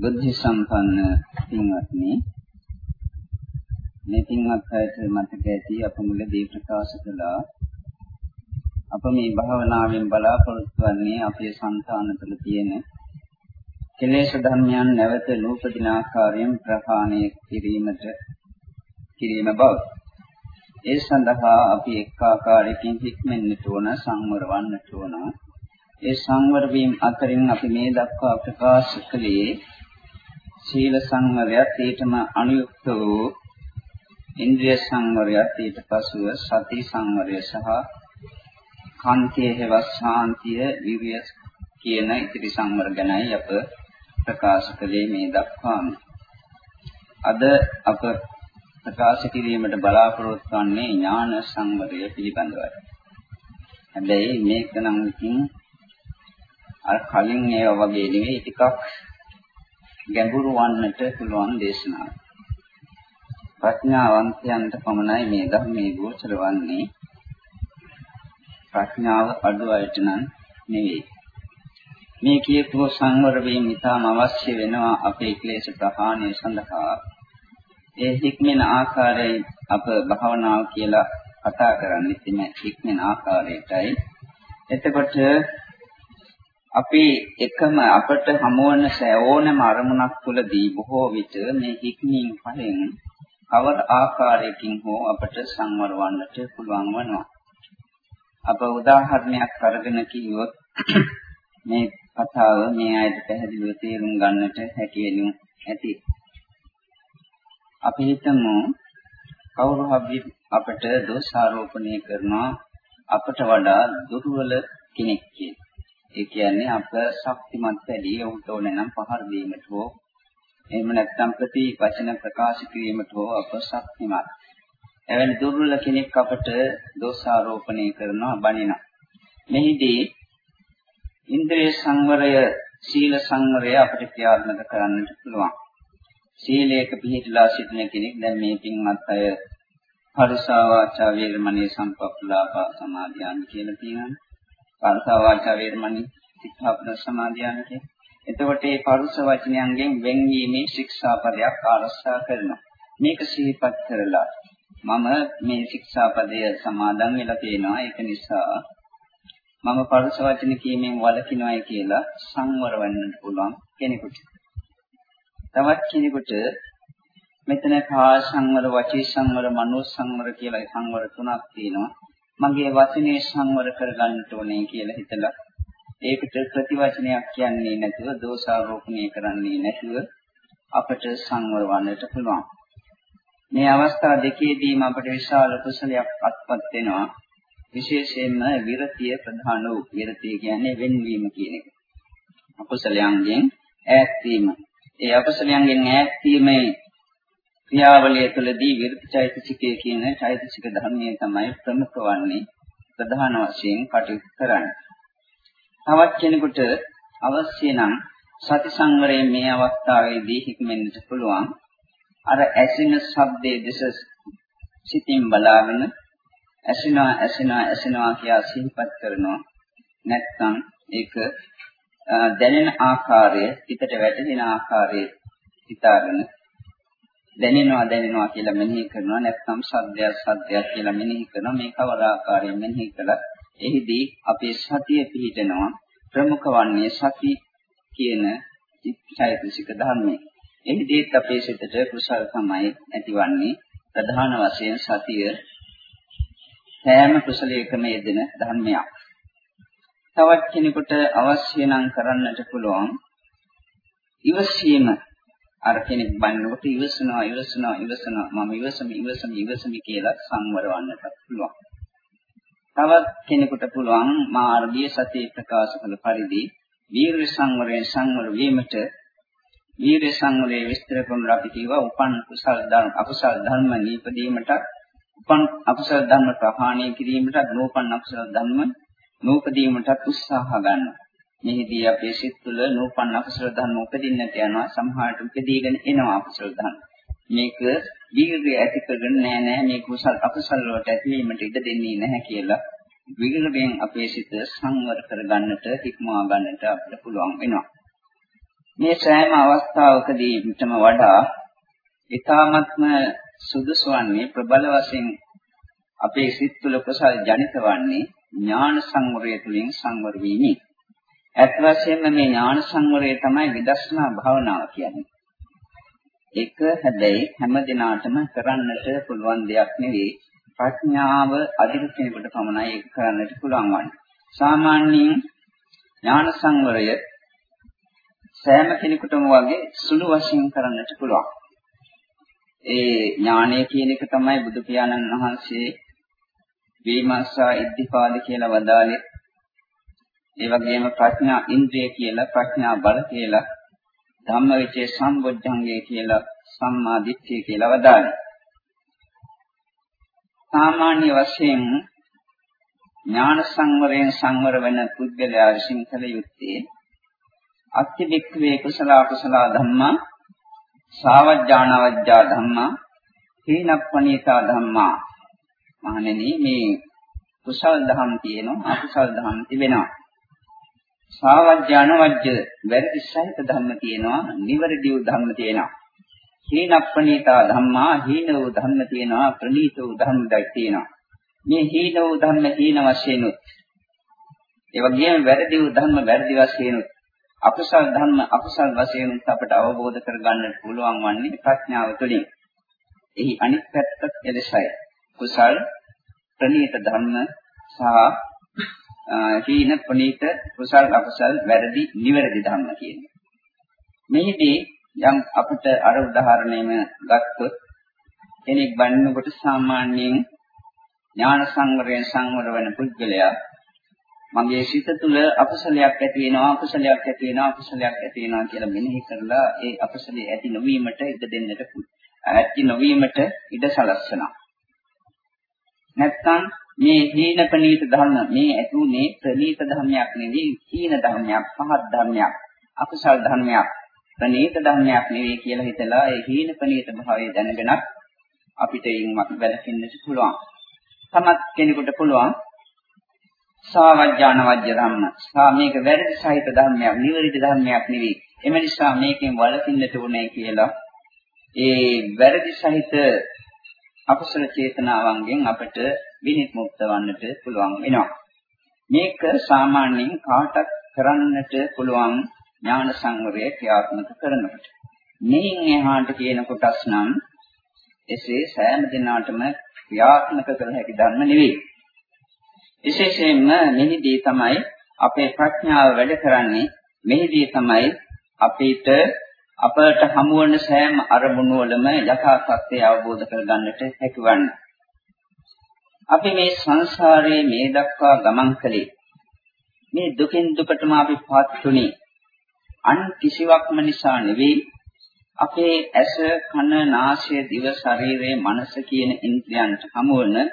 බුද්ධ සම්පන්න පින්වත්නි මේ පින්වත් අයට මතක ඇති අප මුලදී ප්‍රකාශ කළා අප මේ භාවනාවෙන් බලාපොරොත්තු වෙන්නේ අපේ సంతාන තුළ තියෙන කෙලෙස් ධර්මයන් නැවත නූපදින ආකාරයෙන් ප්‍රහාණය කිරීමට කිරීම බව. ඒ සඳහා අපි එක් ආකාරයකින් හික්මෙන්නට ඕන සංවර වන්නට ඕන. ඒ සංවර වීම අතරින් අපි මේ දක්වා ප්‍රකාශ කළේ සීල සංවරයත් ඊටම අනුයුක්ත වූ ඉන්ද්‍රිය සංවරයත් ඊට පසුව සති සංවරය සහ කාන්තිය හේවස් ශාන්තිය විරිය කියන ඉතිරි සංවර ගැනයි අප ප්‍රකාශ කළේ මේ දක්වාම. අද අප ප්‍රකාශ කිරීමට බලාපොරොත්තු වන්නේ ඥාන සංවරය පිළිබඳවයි. හැබැයි මේක නම් ඉතින් අර කලින් ඒවා වගේ නෙවෙයි ටිකක් ගැඹුරු වන්නට පුළුවන් දේශනාවක්. ප්‍රඥාවන්තයන්ට පමණයි මේ ධර්මයේ ගෝචර වන්නේ. ප්‍රඥාව අඩු අයට නම් නෙවෙයි. මේ කියපු සංවර වීම ඉතාම අවශ්‍ය වෙනවා අපේ ක්ලේශ ප්‍රහාණය සඳහා. ඒ හික්මෙන ආකාරය අප භාවනාව කියලා කතා කරන්නේ ඉතින් හික්මෙන ආකාරයටයි. එතකොට අපි එකම අපට හමුවන ඕනෑම අරමුණක් තුළදී බොහෝ විට මේ හික්මීම් පහෙන් කවර ආකාරයකින් හෝ අපට සංවර වන්නට පුළුවන් වෙනවා. අප උදාහරණයක් අරගෙන කිව්වොත් මේ කතාව මේ ආයත පැහැදිලිව තේරුම් ගන්නට හැකි වෙනු ඇති. අපි හිතමු කවුරු හරි අපට දෝෂාරෝපණය කරනවා අපට වඩා දුර්වල කෙනෙක් කියලා. ඒ කියන්නේ අප ශක්තිමත් වැඩි උන්ට ඕනේ නම් පහර දීමට හෝ එහෙම නැත්නම් ප්‍රති වචන ප්‍රකාශ කිරීමට හෝ අප ශක්තිමත්. එවැනි දුර්වල කෙනෙක් අපට දෝෂාරෝපණය කරනවා බණිනවා. මෙහිදී ඉන්ද්‍රිය සංවරය සීල සංවරය අපිට ක්‍රියාත්මක කරන්නට පුළුවන්. සීලයක පිළිපදලා සිටින කෙනෙක් දැන් මේ පින්වත් අය පරිසා වාචා වේරමණී සම්පප්පලාප සමාධියන් කියලා තියෙනවා. පරසා වාචා වේරමණී සික්ඛාපද සමාදියානකේ. එතකොට මේ පරුස වචනයන්ගෙන් වෙන්වීමේ ශික්ෂාපදයක් ආරක්ෂා කරනවා. මේක සිහිපත් කරලා මම මේ ශික්ෂාපදය සමාදන් වෙලා තියෙනවා. ඒක නිසා මම පරුස වචන කීමෙන් වළකිනවායි කියලා සංවර වෙන්නට පුළුවන් කෙනෙකුට. තවත් කෙනෙකුට මෙතන කාය සංවර, වචී සංවර, මනෝ සංවර කියලා සංවර තුනක් තියෙනවා. මගේ වචනේ සංවර කරගන්න ඕනේ කියලා හිතලා ඒකට ප්‍රතිවචනයක් කියන්නේ නැතුව දෝෂාරෝපණය කරන්නේ නැතුව අපට සංවර වන්නට පුළුවන්. මේ අවස්ථා දෙකේදීම අපට විශාල කුසලයක් අත්පත් වෙනවා. විශේෂයෙන්ම විරතිය ප්‍රධාන වූ විරතිය කියන්නේ වෙන්වීම කියන එක. අකුසලයන්ගෙන් ඈත් වීම. ඒ අකුසලයන්ගෙන් ඈත් වීමේ ක්‍රියාවලිය තුළදී විරති චෛතසිකය කියන චෛතසික ධර්මයේ තමයි ප්‍රමුඛ වන්නේ ප්‍රධාන වශයෙන් කටයුතු කරන්නේ. තවත් කෙනෙකුට අවශ්‍ය නම් සති සංවරයෙන් මේ අවස්ථාවේදී හික්මෙන්නට පුළුවන්. අර ඇසින ශබ්දයේ දෙස සිතින් බලාගෙන ඇසිනා ඇසිනා ඇසිනා කියා සිහිපත් කරනවා. නැත්නම් ඒක දැනෙන ආකාරය, හිතට වැටෙන ආකාරය හිතාගෙන දැනෙනවා දැනෙනවා කියලා මෙනෙහි කරනවා. නැත්නම් සද්දයක් සද්දයක් කියලා මෙනෙහි කරනවා. මේ කවර ආකාරයෙන් මෙනෙහි කළත් එහිදී අපේ සතිය පිහිටනවා. ප්‍රමුඛ වන්නේ සති කියන චෛතසික ධර්මයේ. එහිදීත් අපේ සිතට කුසල තමයි ඇතිවන්නේ. ප්‍රධාන වශයෙන් සතිය සෑම කුසලයකම යෙදෙන ධර්මයක්. තවත් කෙනෙකුට අවශ්‍ය නම් කරන්නට පුළුවන් ඉවසීම අර කෙනෙක් බannකොට ඉවසනවා ඉවසනවා ඉවසනවා මම ඉවසමි ඉවසමි ඉවසමි කියලා සංවර වන්නට පුළුවන්. තවත් කෙනෙකුට පුළුවන් මාර්ගීය සතිය ප්‍රකාශ කළ පරිදි වීර්ය සංවරයෙන් සංවර වීමට වීර්ය සංවරයේ විස්තර කරන අපි කියවා උපන් කුසල ධර්ම අකුසල ධර්ම නීපදීමට උපන් අකුසල ධර්ම ප්‍රහාණය කිරීමට නූපන් අකුසල ධර්ම නූපදීමට උත්සාහ ගන්නවා. මෙහිදී අපේ සිත් තුළ නූපන් අකුසල ධර්ම උපදින්නට යනවා. සමහරට උපදීගෙන එනවා අකුසල ධර්ම. මේක වීර්යය ඇති කරගෙන නෑ නෑ මේ කුසල අකුසල වලට ඇතිවීමට ඉඩ දෙන්නේ නැහැ කියලා විගලයෙන් අපේ සිත සංවර කරගන්නට හික්මවා ගන්නට අපිට පුළුවන් වෙනවා. මේ සෑම අවස්ථාවකදීටම වඩා ඊ타ත්ම සුදුසු වන්නේ ප්‍රබල වශයෙන් අපේ සිත් තුළ කුසල් ජනිත වන්නේ ඥාන සංවරය තුළින් සංවර වීමයි. ඇත්ත වශයෙන්ම මේ ඥාන සංවරය තමයි විදර්ශනා භාවනාව කියන්නේ. ඒක හැබැයි හැම දිනාටම කරන්නට පුළුවන් දෙයක් නෙවෙයි. ප්‍රඥාව අධික කෙනෙකුට පමණයි ඒක කරන්නට පුළුවන් වන්නේ. සාමාන්‍යයෙන් ඥාන සංවරය සෑම කෙනෙකුටම වගේ සුළු වශයෙන් කරන්නට පුළුවන්. ඒ ඥානය කියන එක තමයි බුදු පියාණන් වහන්සේ විමර්ශා ඉද්ධිපාද කියලා වදාළේ. ඒ වගේම ප්‍රඥා ඉන්ද්‍රිය කියලා ප්‍රඥා බල කියලා ධම්මවිචේ සම්බොජ්ජංගේ කියලා සම්මා දිට්ඨිය කියලා වදාළේ. සාමාන්‍ය වශයෙන් ඥාන සංවරයෙන් සංවර වෙන පුද්ගලයා විසින් කළ යුත්තේ අත්තිවික්ඛවේ කුසල කුසල ධම්මා සාවජ්ජානවජ්ජා ධම්මා හීනප්පණීතා ධම්මා මහණෙනි මේ කුසල් දහම් තියෙනවා අකුසල් දහම් තිබෙනවා සාවජ්ජානවජ්ජ වැරදි සහිත ධර්ම තියෙනවා නිවැරදි වූ ධර්ම තියෙනවා හීනප්පණීතා ධම්මා හීන වූ ධර්ම තියෙනවා ප්‍රණීත වූ ධර්ම දැක් තියෙනවා මේ හීන වූ ධර්ම හීන වශයෙන් උත් ඒ වගේම වැරදි වූ ධර්ම වැරදි වශයෙන් උත් අකුසල් ධර්ම අකුසල් වශයෙන් අපට අවබෝධ කරගන්නට පුළුවන් වන්නේ ප්‍රඥාව තුළින්. එහි අනිත් පැත්තත් එලෙසයි. කුසල් ප්‍රණීත ධර්ම සහ හීන ප්‍රණීත කුසල් අකුසල් වැරදි නිවැරදි ධර්ම කියන්නේ. මෙහිදී යම් අපිට අර උදාහරණයම ගත්තොත් කෙනෙක් බannකොට සාමාන්‍යයෙන් ඥාන සංවරයෙන් සංවර වෙන පුද්ගලයා මගේ සිත තුළ අකුසලයක් ඇති වෙනවා අකුසලයක් ඇති වෙනවා අකුසලයක් ඇති වෙනවා කියලා මෙනෙහි කරලා ඒ අකුසලයේ ඇති නොවීමට ඉඩ දෙන්නට ඇති නොවීමට ඉඩ සලස්වනවා නැත්තම් මේ හීන ප්‍රනීත ධර්ම මේ ඇතුනේ ප්‍රනීත ධර්මයක් නෙවෙයි හීන ධර්මයක් පහත් ධර්මයක් අකුසල් ධර්මයක් ප්‍රනීත ධර්මයක් නෙවෙයි කියලා හිතලා ඒ හීන ප්‍රනීත භාවය දැනගෙන අපිට ඉන් වැළකෙන්නට පුළුවන්. තමත් කෙනෙකුට පුළුවන් සාවජ්ජාන වජ්‍ය ධම්ම. සා මේක වැරදි සහිත ධර්මයක්, නිවැරදි ධර්මයක් නෙවෙයි. එම නිසා මේකෙන් වළකින්නට උනේ කියලා ඒ වැරදි සහිත අකුසල චේතනාවන්ගෙන් අපට විනිත් මුක්ත වන්නට පුළුවන් වෙනවා. මේක සාමාන්‍යයෙන් කාටත් කරන්නට පුළුවන් ඥාන සංවරය ක්‍රියාත්මක කරනකොට. මෙයින් එහාට කියන කොටස් නම් එසේ සෑම දිනාටම ක්‍රියාත්මක කළ හැකි ධර්ම නෙවෙයි. විශේෂයෙන්ම මෙහිදී තමයි අපේ ප්‍රඥාව වැඩ කරන්නේ මෙහිදී තමයි අපිට අපට හමු වන සෑම අරමුණු වලම යථා සත්‍ය අවබෝධ කරගන්නට හැකිවන්නේ. අපි මේ සංසාරයේ මේ දක්වා ගමන් කළේ මේ දුකින් දුකටම අපි පත්ුනේ අන් කිසිවක්ම නිසා නෙවෙයි අපේ ඇස කන නාසය දිව ශරීරය මනස කියන ඉන්ද්‍රියන්ට හමු වන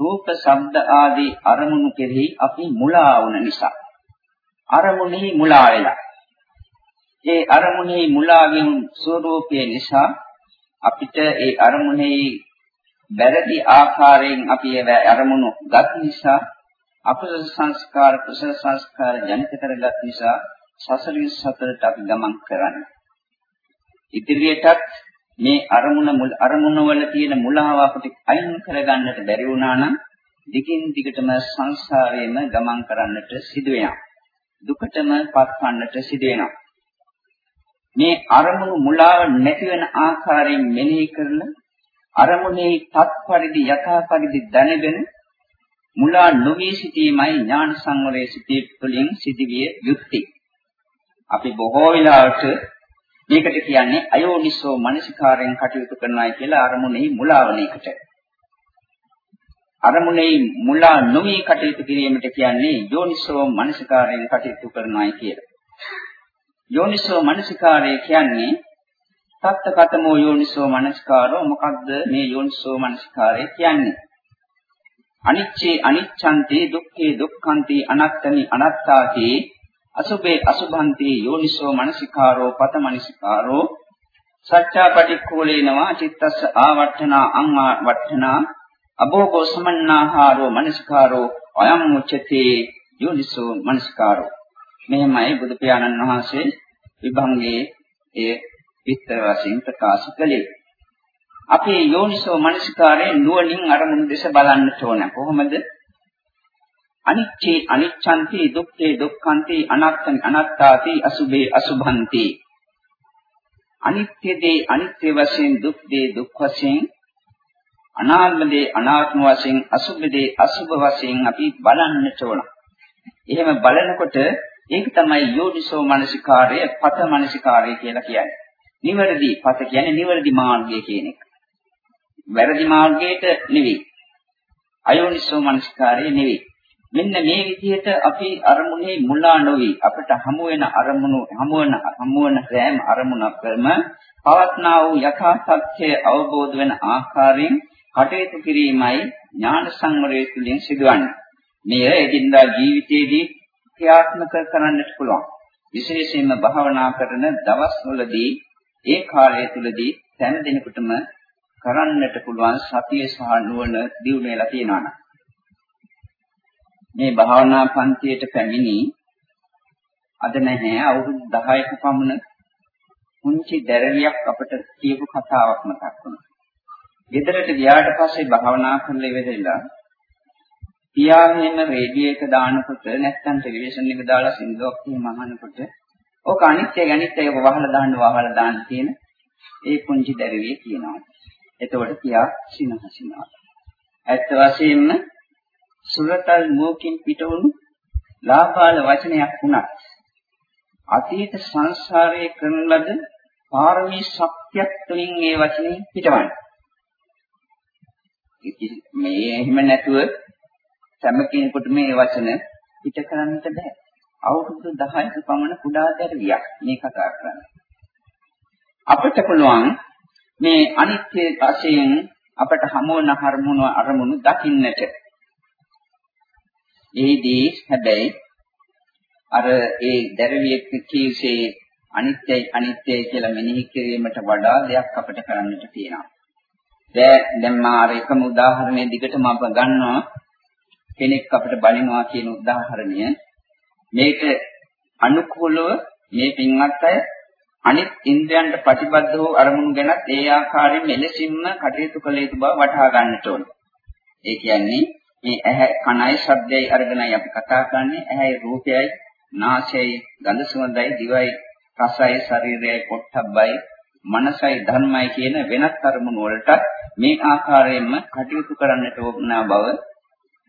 රූප, ශබ්ද ආදී අරමුණු කෙරෙහි අපි මුලා වුණ නිසා. අරමුණෙහි මුලා වෙලා. ඒ අරමුණෙහි මුලා වීම ස්වરૂපයේ නිසා අපිට ඒ අරමුණෙහි බැරදි ආකාරයෙන් අපි ඒ අරමුණු ගත් නිසා අකුසල සංස්කාර කුසල සංස්කාර ජනිත කරගත් නිසා සසරින් සතරට අපි ගමන් කරන්නේ. ඉදිරියටත් මේ අරමුණ මුල් අරමුණ වල තියෙන මුලාව අපිට අයින් කරගන්නට බැරි වුණා නම් දිගින් දිගටම සංසාරයේම ගමන් කරන්නට සිදු වෙනවා. දුකටම පත්වන්නට සිදු වෙනවා. මේ අරමුණු මුලාව නැති වෙන ආකාරයෙන් මෙනෙහි කරලා අරමුණේ තත්පරිදි යථා පරිදි දැනගෙන මුලා නොවී සිටීමයි ඥාන සංවරයේ සිටී තුළින් සිදුවිය යුත්තේ. අපි බොහෝ වෙලාවට මේකට කියන්නේ අයෝනිසෝ මනසිකාරයෙන් කටයුතු කරනවායි කියලා අරමුණෙහි මුලාවන එකට. අරමුණෙහි මුලා නොවි කටයුතු කිරීමට කියන්නේ යෝනිසෝ මනසිකාරයෙන් කටයුතු කරනවායි කියලා. යෝනිසෝ මනසිකාරය කියන්නේ තත්කතමෝ යෝනිසෝ මනසිකාරෝ. මොකක්ද මේ යෝනිසෝ මනසිකාරය කියන්නේ? අනිච්චේ අනිච්ඡන්ති දුක්ඛේ දුක්ඛන්ති අනත්තනි අනත්තාති අසුභේ අසුභන්ති යෝනිසෝ මනසිකාරෝ පතමනසිකාරෝ. සච්චා පටික්ඛෝලේනවා චිත්තස්ස ආවට්ඨනා අංවා වට්ඨනා අභෝගෝ සමන්නාහාරෝ මනසිකාරෝ අයම් මුච්චති යෝනිසෝ මනසිකාරෝ. මෙහෙමයි බුදු පියාණන් වහන්සේ විභංගයේ ඒ විස්තර වශයෙන් ප්‍රකාශ කළේ. අපේ යෝනිසෝ මනසිකාරයේ නුවණින් අරමුණු දෙස බලන්නට ඕන. කොහොමද? අනිච්චේ අනිච්ඡන්ති දුක්ඛේ දුක්ඛන්ති අනාත්තං අනාත්තාති අසුභේ අසුභන්ති අනිත්‍ය දේ අනිත්‍ය වශයෙන් දුක් දේ දුක් වශයෙන් අනාත්ම දේ අනාත්ම වශයෙන් අසුභ දේ අසුභ වශයෙන් අපි බලන්නට ඕන. එහෙම බලනකොට ඒක තමයි යෝනිසෝ මනසිකාරය, පත මනසිකාරය කියලා කියන්නේ. නිවැරදි පත කියන්නේ නිවැරදි මාර්ගය කියන එක. වැරදි මාර්ගයට නෙවෙයි. අයෝනිසෝ මනසිකාරය නෙවෙයි. මෙන්න මේ විදිහට අපි අරමුණේ මුලා නොවි අපිට හමු වෙන අරමුණු හමු වෙන හමු වෙන සෑම අරමුණක්ම පවත්නා වූ යථා සත්‍ය අවබෝධ වෙන ආකාරයෙන් කටයුතු කිරීමයි ඥාන සංවරය තුළින් සිදුවන්නේ. මෙය එදිනදා ජීවිතයේදී ක්‍රියාත්මක කරන්නට පුළුවන්. විශේෂයෙන්ම භාවනා කරන දවස්වලදී ඒ කාලය තුලදී දැන දිනකටම කරන්නට පුළුවන් සතිය සහ නුවණ දියුණු වෙලා තියෙනවා. මේ භාවනා පන්තියට පැමිණි අද නැහැ අවුරුදු 10ක පමණ පුංචි දැරවියක් අපට කියපු කතාවක් මතක් වුණා. ගෙදරට ගියාට පස්සේ භාවනා කරලා ඉවරලා පියාගෙම රේඩියෝ එක දානකොට නැත්නම් ටෙලිවිෂන් එක දාලා සින්දුවක් එහෙම අහනකොට ඕක අනිත්‍යයි අනිත්‍යයි ඔබ වහලා දාන්න වහලා දාන්න කියන ඒ පුංචි දැරවිය කියනවා. එතකොට පියා සිනහසිනවා. ඇත්ත වශයෙන්ම සුරතල් මෝකින් පිටවුණු ලාපාල වචනයක් වුණත් අතීත සංසාරයේ කරන ලද පාරමී ශක්තියක් තුළින් මේ වචනේ පිටවන්නේ. මේ එහෙම නැතුව සෑම කෙනෙකුට මේ වචන පිට කරන්නට බෑ. අවුරුදු 10ක පමණ කුඩා දැරියක් මේ කතා කරන්නේ. අපිට පුළුවන් මේ අනිත්‍ය වශයෙන් අපට හමු වන හරමුණු අරමුණු දකින්නට. එහිදී හැබැයි අර ඒ දැරියෙක් කීසේ අනිත්‍යයි අනිත්‍යයි කියලා මෙනෙහි කිරීමට වඩා දෙයක් අපිට කරන්නට තියෙනවා. දැන් දැන් මාර එකම උදාහරණය දිගටම අප ගන්නවා කෙනෙක් අපිට බලිනවා කියන උදාහරණය මේක අනුකූලව මේ පින්වත් අය අනිත් ඉන්ද්‍රයන්ට ප්‍රතිබද්ධ වූ අරමුණු ගැනත් ඒ ආකාරයෙන් මෙලෙසින්ම කටයුතු කළ යුතු බව වටහා ගන්නට ඕන. ඒ කියන්නේ මේ ඇහැ කනයි ශබ්දයයි අරගෙනයි අපි කතා කරන්නේ ඇහැයි රූපයයි නාසයයි ගඳ සුවඳයි දිවයි රසයි ශරීරයයි පොට්ටබ්බයි මනසයි ධර්මයි කියන වෙනත් අරමුණු වලට මේ ආකාරයෙන්ම කටයුතු කරන්නට ඕන බව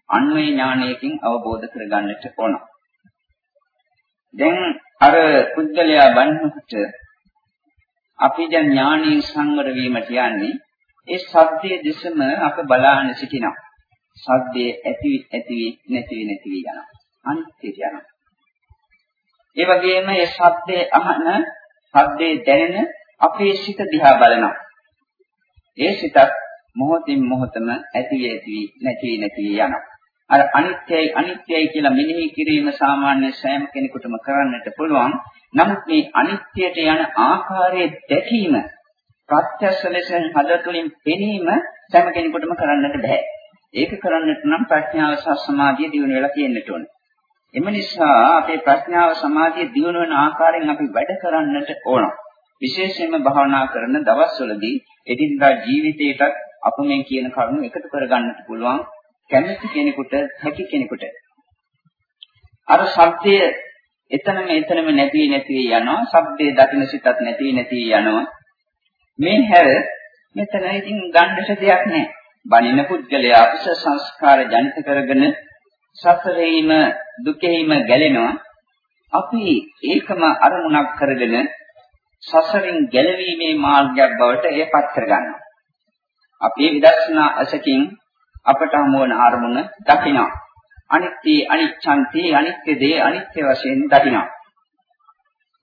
අන්වේ ඥානයකින් අවබෝධ කරගන්නට ඕන. දැන් අර පුද්ගලයා බannකොට අපි දැන් ඥානීය සංවර වීමට යන්නේ ඒ සත්‍යයේ දෙසම අප බලාන සිටිනවා. සද්දේ ඇති ඇති නැති නැති යනවා. අනිත්‍යයට යනවා. ඒ වගේම මේ සද්දේ අහන සද්දේ දැනෙන අපේ සිත දිහා බලනවා. ඒ සිතත් මොහොතින් මොහොතම ඇති ඇති නැති නැති යනවා. අර අනිත්‍යයි අනිත්‍යයි කියලා මෙනෙහි කිරීම සාමාන්‍ය සෑම කෙනෙකුටම කරන්නට පුළුවන්. නමුත් මේ අනිත්‍යයට යන ආකාරයේ දැකීම ප්‍රත්‍යක්ෂ ලෙස හදතුලින් පෙනීම සෑම කෙනෙකුටම කරන්නට බෑ. ඒක කරන්නට නම් ප්‍රඥාව සහ සමාධිය දිනු වෙලා තියෙන්නට ඕනේ. එම නිසා අපේ ප්‍රඥාව සමාධිය දිනු වෙන ආකාරයෙන් අපි වැඩ කරන්නට ඕන. විශේෂයෙන්ම භාවනා කරන දවස්වලදී එදිනදා ජීවිතයටත් අප මේ කියන කරුණු එකතු කරගන්නට පුළුවන් කැමති කෙනෙකුට හැකි කෙනෙකුට. අර ශබ්දය එතනම එතනම නැති නැති යනවා. ශබ්දයේ දකින්න සිතත් නැති නැති යනවා. මේ හැර මෙතන ඉතින් ගන්නට දෙයක් නැහැ. බණින පුද්ගලයා අපස සංස්කාර ජනිත කරගෙන සසරේම දුකේම ගැලෙනවා. අපි ඒකම අරමුණක් කරගෙන සසරින් ගැලවීමේ මාර්ගයක් බවට එයපත් කරගන්නවා. අපේ විදර්ශනා අසකින් අපට හමු වන අරමුණ දකිනවා. අනිත්‍ය අනිච්ඡන්ති අනිත්‍ය දේ අනිත්‍ය වශයෙන් දකිනවා.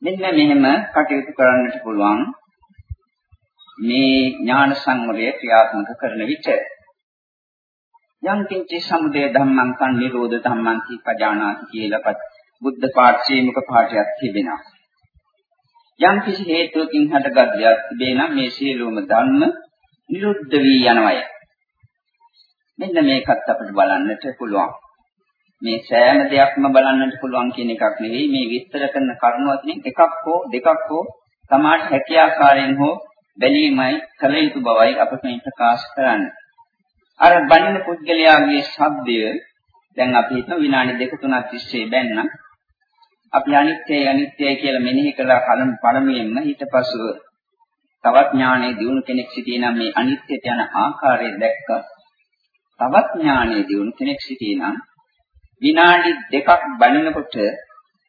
මෙන්න මෙහෙම කටයුතු කරන්නට පුළුවන් මේ ඥාන සංවරය ක්‍රියාත්මක කරන විට යම් කිංචි සමුදය ධම්මං කන් නිරෝධ ධම්මං කි පජානාති කියලාපත් බුද්ධ පාඨයේ මුඛ පාඨයක් තිබෙනවා. යම් කිසි හේතුවකින් හටගත් දෙයක් තිබේ නම් මේ සියලුම ධර්ම නිරුද්ධ වී යනවාය. මෙන්න මේකත් අපිට බලන්නට පුළුවන්. මේ සෑම දෙයක්ම බලන්නට පුළුවන් කියන එකක් නෙවෙයි මේ විස්තර කරන කරුණු අතරින් එකක් හෝ දෙකක් හෝ සමාජ හැකියාකාරයෙන් හෝ බැලීමයි කල යුතු බවයි අප මේ ප්‍රකාශ කරන්නේ. අර බණින පුද්ගලයාගේ ශබ්දය දැන් අපි හිතමු විනාඩි දෙක තුනක් තිස්සේ බැන්නා. අපි අනිත්‍යයි අනිත්‍යයි කියලා මෙනෙහි කළා කලින් පළමුවෙන්ම ඊට පස්ව තවත් ඥානෙ දිනු කෙනෙක් සිටිනම් මේ අනිත්‍යයට යන ආකාරය දැක්කා. තවත් ඥානෙ දිනු කෙනෙක් සිටිනම් විනාඩි දෙකක් බලනකොට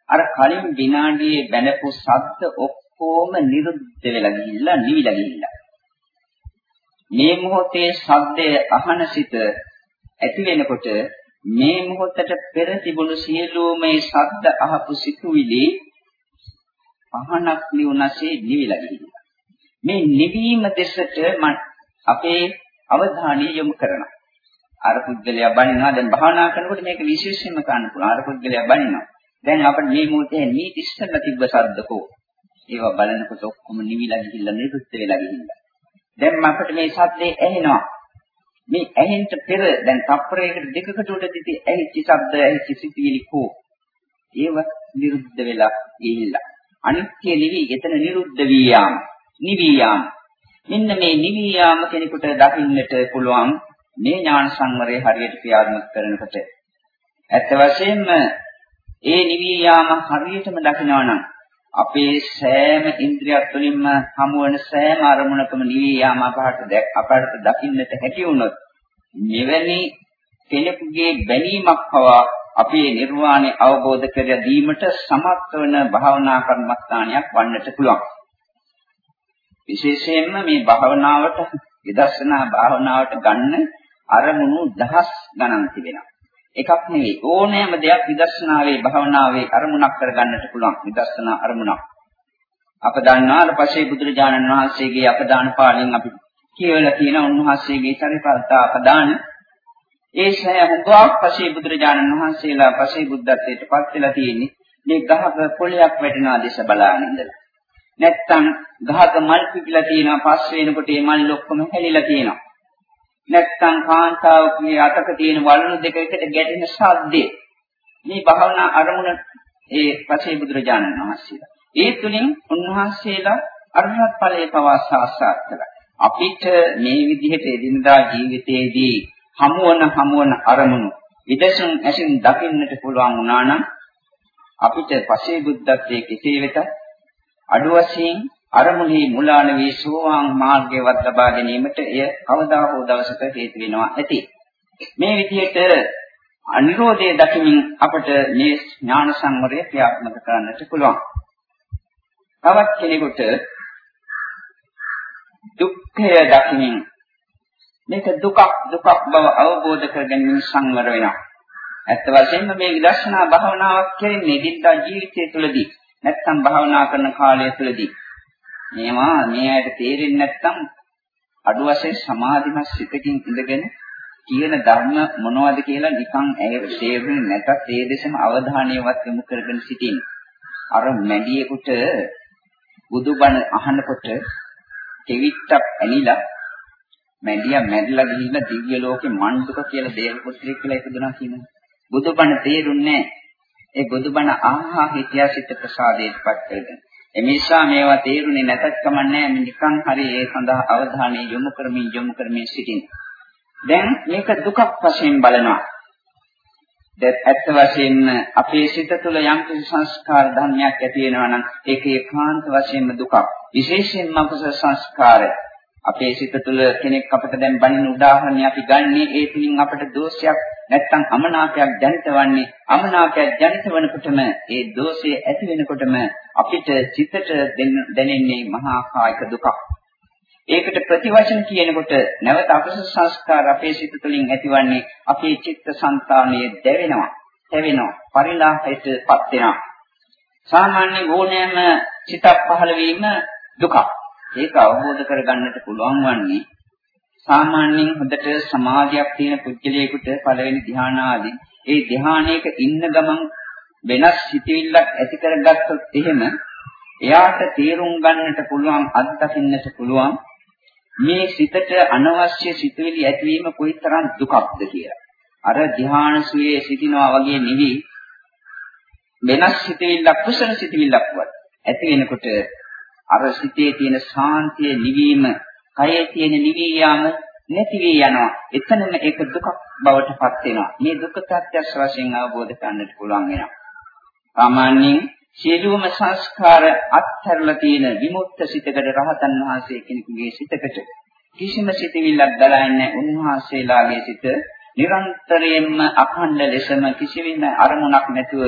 අර කලින් විනාඩියේ බැලපු ශබ්ද ඔක්කොම නිරුද්ධ වෙලා ගිහිල්ලා නිවිලා ගිහිල්ලා. මේ මොහොතේ ශබ්දය අහන සිත ඇති වෙනකොට මේ මොහොතට පෙර තිබුණු සියලුම මේ ශබ්ද අහපු සිතුවිලි පහනක් නිවුනසේ නිවිලා ගිහිල්ලා. මේ නිවීම දෙසට අපේ අවධානය යොමු කරනවා. අර පුද්ගලයා බණිනවා දැන් භාවනා කරනකොට මේක විශේෂයෙන්ම කරන්න පුළුවන්. අර පුද්ගලයා බණිනවා දැන් අපිට මේ මොහොතේ නීති ඉස්සෙල්ලා තිබ්බ ශබ්දකෝ ඒවා බලනකොට ඔක්කොම නිවිලා ගිහිල්ලා නිරුද්ධ වෙලා ගිහිල්ලා. දැන් අපිට මේ ශබ්දේ ඇහෙනවා. මේ ඇහෙන්න පෙර දැන් තප්පරයකට දෙකකට උඩදී ඇහිච්ච ශබ්ද ඇහිච්ච සිතිවිලි කෝ. ඒව නිරුද්ධ වෙලා ගිහිල්ලා. අනිත්‍ය නිවි එතන නිරුද්ධ වී යාම නිවි යාම. මෙන්න මේ නිවි යාම කෙනෙකුට දකින්නට පුළුවන් මේ ඥාන සංවරය හරියට ක්‍රියාත්මක කරනකොට ඇත්ත වශයෙන්ම ඒ නිවි යාම හරියටම දකිනවා නම් අපේ සෑම ඉන්ද්‍රියක් තුළින්ම හමුවන සෑම අරමුණකම නිවි යාම අපහට දැක් අපට දකින්නට හැකි වුණොත් මෙවැනි කෙනෙකුගේ බැලීමක් පවා අපේ නිර්වාණය අවබෝධ කර ගැනීමට සමත් වන භාවනා කර්මස්ථානයක් වන්නට පුළුවන්. විශේෂයෙන්ම මේ භාවනාවට විදර්ශනා භාවනාවට ගන්න අරමුණු දහස් ගණන් තිබෙනවා. එකක් නෙවෙයි ඕනෑම දෙයක් විදර්ශනාවේ භාවනාවේ අරමුණක් කරගන්නට පුළුවන් විදර්ශනා අරමුණක්. අප දන්නා අර පසේ බුදුරජාණන් වහන්සේගේ අපදාන පාළියෙන් අපි කියවලා තියෙන උන්වහන්සේගේ චරිතාර්ථ අපදාන ඒ සෑ හුඟක් පසේ බුදුරජාණන් වහන්සේලා පසේ බුද්ධත්වයට පත් වෙලා තියෙන්නේ මේ ගහක පොළයක් වැටෙනා දිස බලාගෙන ඉඳලා. නැත්තම් ගහක මල් පිපිලා තියෙනවා පස් වෙනකොට මේ මල් ඔක්කොම හැලිලා තියෙනවා. නැත්තම් කාන්තාවකගේ අතක තියෙන වළනු දෙක එකට ගැටෙන ශබ්දේ මේ භාවනා අරමුණ ඒ පසේ බුදුරජාණන් වහන්සේලා. ඒ තුලින් උන්වහන්සේලා අරහත් ඵලයේ පවා සාක්ෂාත් කළා. අපිට මේ විදිහට එදිනදා ජීවිතයේදී හමුවන හමුවන අරමුණු විදසුන් ඇසින් දකින්නට පුළුවන් වුණා නම් අපිට පසේ බුද්ධත්වයේ කෙසේ වෙතත් අඩු වශයෙන් අරමුණේ මුලාන වී සෝවාන් මාර්ගයවත් ලබා ගැනීමට එය කවදා හෝ දවසක හේතු වෙනවා ඇති. මේ විදිහට අනිරෝධය දකිමින් අපට මේ ඥාන සංවරය ක්‍රියාත්මක කරන්නට පුළුවන්. තවත් කෙනෙකුට දුක්ඛය දකිමින් මේක දුකක් දුකක් බව අවබෝධ කර ගැනීම සංවර වෙනවා. ඇත්ත වශයෙන්ම මේ විදර්ශනා භාවනාවක් කියන්නේ දිනදා ජීවිතය තුළදී නැත්නම් භාවනා කරන කාලය තුළදී මේවා මේ ඇයට තේරෙන්නේ නැත්නම් අඩු වශයෙන් සමාධිමත් සිතකින් ඉඳගෙන කියන ධර්ම මොනවද කියලා නිකන් ඇයට තේරුනේ නැතත් ඒ දෙසම අවධානයවත් යොමු කරගෙන සිටින්න. අර මැඩියෙකුට බුදුබණ අහනකොට කෙවිත්තක් ඇනිලා මැඩියා මැරිලා ගිහිල්ලා දිව්‍ය ලෝකේ මණ්ඩුක කියලා දේව පුත්‍රයෙක් කියලා ඉපදුනා කියනවා. බුදුබණ තේරුන්නේ ඒ බුදුබණ ආහා හිතියා සිත ප්‍රසාදයටපත් කරගෙන. එනිසා මේවා තේරුනේ නැතත් කමන්නේ නිකන් හරි ඒ සඳහා අවධානය යොමු කරමින් යොමු කරමින් සිටින්න. දැන් මේක දුකක් වශයෙන් බලනවා. දැන් ඇත්ත වශයෙන්ම අපේ සිත තුළ යම් කිසි සංස්කාර ධර්මයක් ඇති වෙනවා නම් ඒක ඒකාන්ත වශයෙන්ම දුකක්. විශේෂයෙන්ම අපේ සංස්කාරය අපේ සිත තුළ කෙනෙක් අපට දැන් බණින උදාහරණයක් අපි ගන්නෙ ඒ තුලින් අපට දෝෂයක් නැත්තම් අමනාපයක් ජනිත වන්නේ අමනාපයක් ජනිත වෙනකොටම ඒ දෝෂය ඇති වෙනකොටම අපිට චිතට දැනෙන්නේ මහා කායික දුකක්. ඒකට ප්‍රතිවචන කියනකොට නැවත අකුසල සංස්කාර අපේ සිත තුළින් ඇතිවන්නේ අපේ චිත්ත සංතානයේ දැවෙනවා, හැවෙනවා, පරිලාහයටපත් වෙනවා. සාමාන්‍ය ඕනෑම චිතක් පහළ වීම දුකක්. ඒක අවබෝධ කරගන්නට පුළුවන් වන්නේ සාමාන්‍යයෙන් හොඳට සමාධියක් තියෙන පුද්ගලයෙකුට පළවෙනි ධ්‍යාන ආදී ඒ ධ්‍යානයක ඉන්න ගමන් වෙනස් සිතිවිල්ලක් ඇති කරගත්තොත් එහෙම එයාට තේරුම් ගන්නට පුළුවන් අත්දකින්නට පුළුවන් මේ සිතට අනවශ්‍ය සිතුවිලි ඇතිවීම කොයිතරම් දුකක්ද කියලා. අර ධ්‍යානසුවේ සිටිනවා වගේ නිවි වෙනස් සිතවිල්ලක් කුසල සිතවිල්ලක් වත් ඇති වෙනකොට අර සිතේ තියෙන ශාන්තිය නිවීම, කයේ තියෙන නිවී යාම නැති වී යනවා. එතනම ඒක දුකක් බවට පත් වෙනවා. මේ දුක ප්‍රත්‍යක්ෂ වශයෙන් අවබෝධ කරගන්නට පුළුවන් වෙනවා. සාමාන්‍යයෙන් සියලුම සංස්කාර අත්හැරලා තියෙන විමුක්ත සිතකට රහතන් වහන්සේ කෙනෙකුගේ සිතකට කිසිම සිතවිල්ලක් දලන්නේ උන්වහන්සේලාගේ සිත නිරන්තරයෙන්ම අඛණ්ඩ ලෙසම කිසිවෙන අරමුණක් නැතුව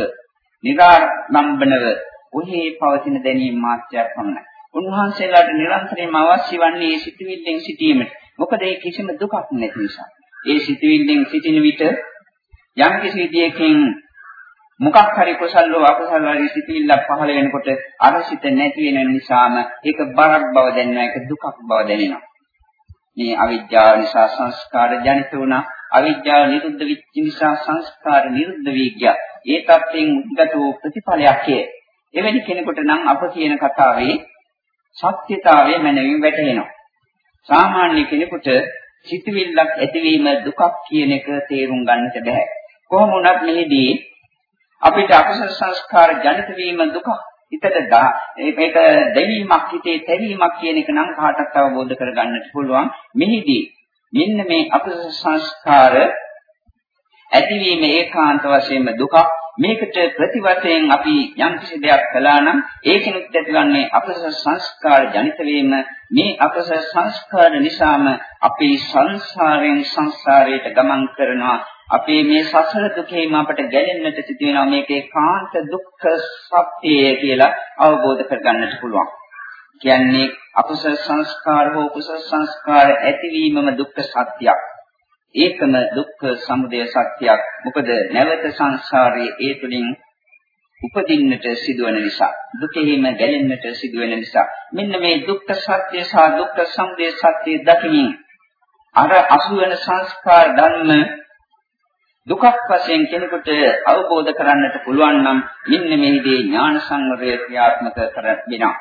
නිරානම්බනව ඔහි පවතින දැනීම මාත්‍රයක් පමණයි. උන්වහන්සේලාට නිරන්තරයෙන්ම අවශ්‍ය වන්නේ සිතවිල්ලෙන් සිටීමට. මොකද ඒ කිසිම දුකක් නැති නිසා. ඒ සිතවිල්ලෙන් සිටින විට යම් කිසි විදියකින් මොකක් හරි කුසල හෝ අකුසල වගේ සිතිවිල්ලක් පහළ වෙනකොට අර සිත නැති වෙන නිසාම ඒක බරක් බව දැනෙනවා ඒක දුකක් බව දැනෙනවා මේ අවිද්‍යාව නිසා සංස්කාර ජනිත වුණා අවිද්‍යාව නිරුද්ධ වෙච්ච නිසා සංස්කාර නිරුද්ධ වී ගියා ඒ තත්ත්වයෙන් උද්ගත වූ ප්‍රතිඵලයක් එවැනි කෙනෙකුට නම් අප කියන කතාවේ සත්‍යතාවය මනමින් වැටහෙනවා. සාමාන්‍ය කෙනෙකුට සිතවිල්ලක් ඇතිවීම දුකක් කියන එක තේරුම් ගන්නට බෑ. කොහොම වුණත් මෙහිදී අපිට අකුසල සංස්කාර ජනිත වීම දුක හිතට දා මේක දැවීමක් හිතේ තැවීමක් කියන එක නම් කාටත් අවබෝධ කරගන්නට පුළුවන්. මෙහිදී මෙන්න මේ අකුසල සංස්කාර ඇතිවීම ඒකාන්ත වශයෙන්ම දුකක්. මේකට ප්‍රතිවතයෙන් අපි යම් කිසි දෙයක් කළා නම් ඒකිනුත් ඇතිවන්නේ අකුසල සංස්කාර ජනිත වීම මේ අකුසල සංස්කාර නිසාම අපි සංසාරයෙන් සංසාරයට ගමන් කරනවා අපේ මේ සසර දුකේම අපට ගැලෙන්නට සිදු වෙනවා මේකේ කාන්ත දුක්ඛ සත්‍යය කියලා අවබෝධ කරගන්නට පුළුවන්. කියන්නේ අකුසල සංස්කාර හෝ කුසල සංස්කාර ඇතිවීමම දුක්ඛ සත්‍යයක්. ඒකම දුක්ඛ සමුදය සත්‍යයක්. මොකද නැවත සංසාරයේ ඒ තුලින් උපදින්නට සිදුවන නිසා දුකෙහිම ගැලෙන්නට සිදුවෙන නිසා මෙන්න මේ දුක්ඛ සත්‍ය සහ දුක්ඛ සමුදය සත්‍ය දකිමින් අර අසුවන සංස්කාර ධර්ම දුකක් වශයෙන් කෙනෙකුට අවබෝධ කරන්නට පුළුවන් නම් මෙන්න මේදී ඥාන සංවරය ක්‍රියාත්මක කර වෙනවා.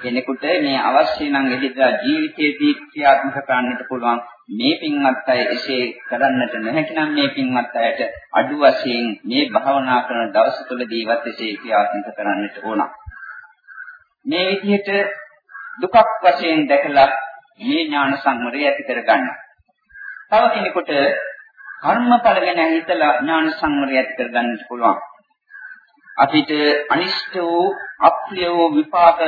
කෙනෙකුට මේ අවශ්‍ය නම් එදිනදා ජීවිතයේදී ක්‍රියාත්මක කරන්නට පුළුවන් මේ පින්වත් අය එසේ කරන්නට නොහැකි නම් මේ පින්වත් අයට අඩු වශයෙන් මේ භාවනා කරන දවස් තුළදීවත් එසේ ක්‍රියාත්මක කරන්නට ඕන. මේ විදිහට දුකක් වශයෙන් දැකලා මේ ඥාන සංවරය ඇති කරගන්න. තව කෙනෙකුට කර්මඵල ගැන හිතලා ඥාන සංවරය ඇති කරගන්නට පුළුවන්. අපිට අනිෂ්ට වූ අප්‍රිය වූ විපාක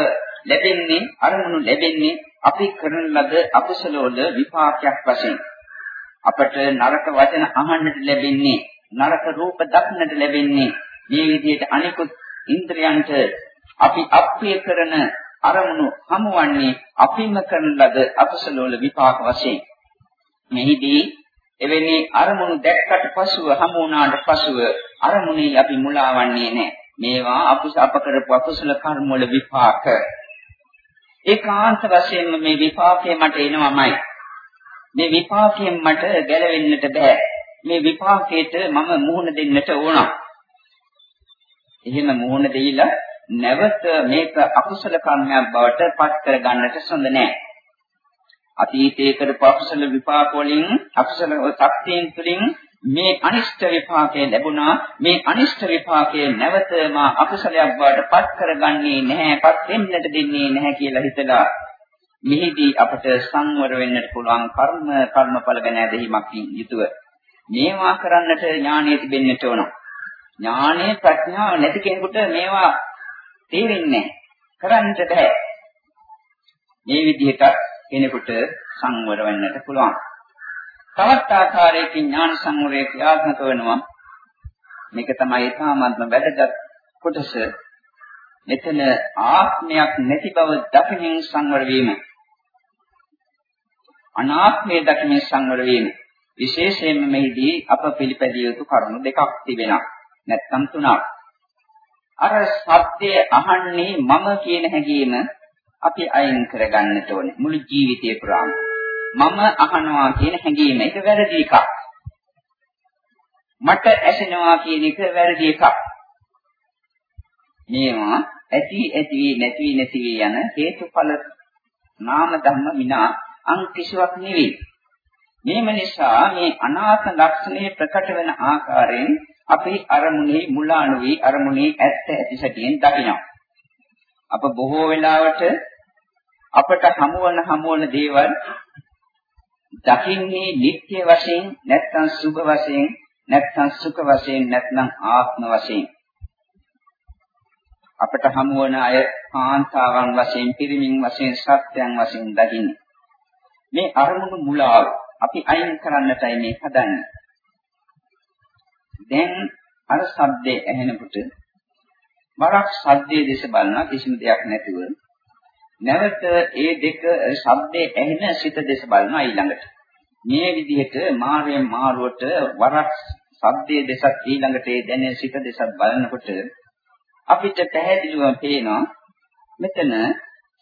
ලැබෙන්නේ අරමුණු ලැබෙන්නේ අපි කරන ලද අකුසල වල විපාකයක් වශයෙන්. අපට නරක වචන අහන්නට ලැබෙන්නේ නරක රූප දක්නට ලැබෙන්නේ මේ විදිහට අනිකුත් ඉන්ද්‍රයන්ට අපි අප්‍රිය කරන අරමුණු හමුවන්නේ අපිම කරන ලද අකුසල වල විපාක වශයෙන්. මෙහිදී එවැනි අරමුණු දැක්කට පසුව හමු වුණාට පසුව අරමුණේ අපි මුලාවන්නේ නැහැ. මේවා අපුස අප කරපු අකුසල කර්ම වල විපාක. ඒකාන්ත වශයෙන්ම මේ විපාකේ මට එනවමයි. මේ විපාකයෙන් මට ගැලවෙන්නට බෑ. මේ විපාකයට මම මුහුණ දෙන්නට ඕන. එහෙම මුහුණ දෙයිලා නැවත මේක අකුසල කර්මයක් බවට පත් කර ගන්නට සොඳ නැහැ. අතීතයේ කරපු අකුසල විපාක වලින් අකුසල ශක්තියෙන් තුලින් මේ අනිෂ්ට විපාකය ලැබුණා. මේ අනිෂ්ට විපාකය නැවත මා අකුසලයක් බවට පත් කරගන්නේ නැහැ පත් වෙන්නට දෙන්නේ නැහැ කියලා හිතලා මෙහිදී අපට සංවර වෙන්නට පුළුවන් කර්ම කර්මඵල ගැන ඇදහිමක් යුතුව. මේවා කරන්නට ඥානය තිබෙන්නට ඕන. ඥානය ප්‍රඥාව නැති කෙනෙකුට මේවා තේරෙන්නේ නැහැ. කරන්නට බෑ. මේ විදිහට කෙනෙකුට සංවර වෙන්නට පුළුවන්. තවත් ආකාරයකින් ඥාන සංවරය ක්‍රියාත්මක වෙනවා. මේක තමයි ඊ타මත්ම වැදගත් කොටස. මෙතන ආත්මයක් නැති බව දකිමින් සංවර වීම. අනාත්මය දකිමින් සංවර වීම. විශේෂයෙන්ම මෙහිදී අප පිළිපැදිය යුතු කරුණු දෙකක් තිබෙනවා. නැත්නම් තුනක්. අර සත්‍ය අහන්නේ මම කියන හැඟීම අපි අයින් කරගන්නට ඕනේ මුළු ජීවිතේ පුරාම. මම අහනවා කියන හැඟීම ඒක වැරදි එකක්. මට ඇසෙනවා කියන එක වැරදි එකක්. මේවා ඇති ඇති නැති නැති යන හේතුඵල නාම ධර්ම විනා අන් කිසිවක් නෙවෙයි. මේම නිසා මේ අනාත්ම ලක්ෂණය ප්‍රකට වෙන ආකාරයෙන් අපි අරමුණේ මුලාණු වී අරමුණේ ඇත්ත ඇති සැටියෙන් දකිනවා. අප බොහෝ වෙලාවට අපට හමුවන හමුවන දේවල් දකින්නේ නිත්‍ය වශයෙන් නැත්නම් සුභ වශයෙන් නැත්නම් සුඛ වශයෙන් නැත්නම් ආත්ම වශයෙන්. අපට හමුවන අය කාන්තාවන් වශයෙන් පිරිමින් වශයෙන් සත්‍යයන් වශයෙන් දකින්නේ. මේ අරමුණු මුලාව අපි අයින් කරන්නටයි මේ හදන්නේ. දැන් අර ශබ්දේ ඇහෙනකොට වරක් ශබ්දයේ දෙස බලනවා කිසිම දෙයක් නැතුව නැවත ඒ දෙක ශබ්දයේ ඇහෙන සිත දෙස බලනවා ඊළඟට. මේ විදිහට මාර්යෙන් මාරුවට වරක් ශබ්දයේ දෙසක් ඊළඟට ඒ දැනෙන සිත දෙසක් බලනකොට අපිට පැහැදිලිවම පේනවා මෙතන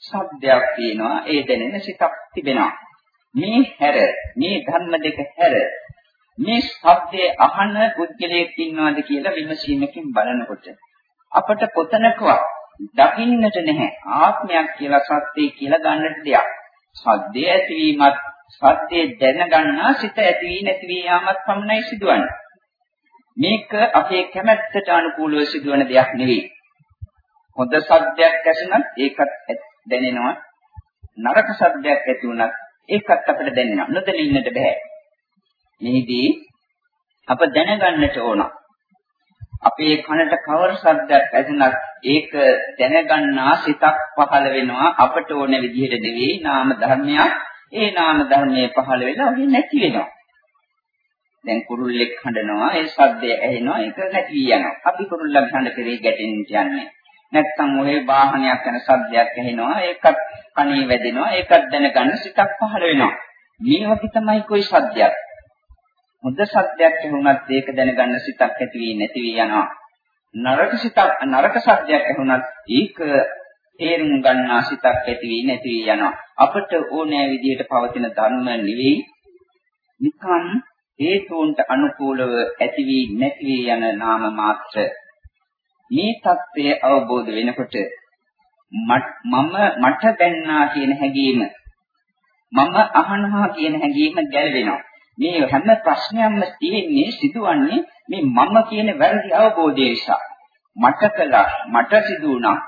ශබ්දයක් තියෙනවා ඒ දැනෙන සිතක් තිබෙනවා. මේ හැර මේ ධර්ම දෙක හැර මේ ශබ්දයේ අහන පුද්ගලයෙක් ඉන්නවාද කියලා විමසීමකින් බලනකොට අපට කොතනකවත් දකින්නට නැහැ ආත්මයක් කියලා සත්‍යය කියලා ගන්නට දෙයක්. සද්දේ ඇතිවීමත් සද්දේ දැනගන්නා සිත ඇති වී නැති වී යාමත් පමණයි සිදුවන්නේ. මේක අපේ කැමැත්තට අනුකූලව සිදුවන දෙයක් නෙවෙයි. හොඳ සද්දයක් ඇසුණත් ඒකත් දැනෙනවා. නරක සද්දයක් ඇති වුණත් ඒකත් අපිට දැනෙනවා. නොදැනෙන්නට බෑ. මෙහිදී අප දැනගන්නට ඕන. අපේ කනට කවර ශබ්දයක් ඇසුණත් ඒක දැනගන්නා සිතක් පහළ වෙනවා. අපට ඕන විදිහට නෙවෙයි නාම ධර්මයක්. ඒ නාම ධර්මයේ පහළ වෙලා ඔහි නැති වෙනවා. දැන් කුරුල්ලෙක් හඬනවා ඒ ශබ්දය ඇහෙනවා ඒක නැති යනවා. අපි කුරුල්ලන් හඬ පෙරේ ගැටෙන්න යන්නේ නැත්තම් ඔහේ වාහනයක් යන ශබ්දයක් ඇහෙනවා ඒකත් කණේ වැදෙනවා ඒකත් දැනගන්න සිතක් පහළ වෙනවා. මේ වගේ තමයි કોઈ ශබ්දයක්? හොඳ සත්‍යයක් ඇහුණත් ඒක දැනගන්න සිතක් ඇති වී නැති වී යනවා. නරක සිතක් නරක සත්‍යයක් ඇහුණත් ඒක තේරුම් ගන්නා සිතක් ඇති වී නැති වී යනවා. අපට ඕනෑ විදිහට පවතින ධර්ම නෙවෙයි නිකන් හේතුන්ට අනුකූලව ඇති වී නැති වී යන නාම මාත්‍ර මේ தත්ත්වය අවබෝධ වෙනකොට මම මට දැන්නා කියන හැඟීම මම අහනවා කියන හැඟීම ගැලවෙනවා මේ හැම ප්‍රශ්නයක්ම තියෙන්නේ සිදුවන්නේ මේ මම කියන වැරදි අවබෝධය නිසා. මට කළා මට සිදු වුණා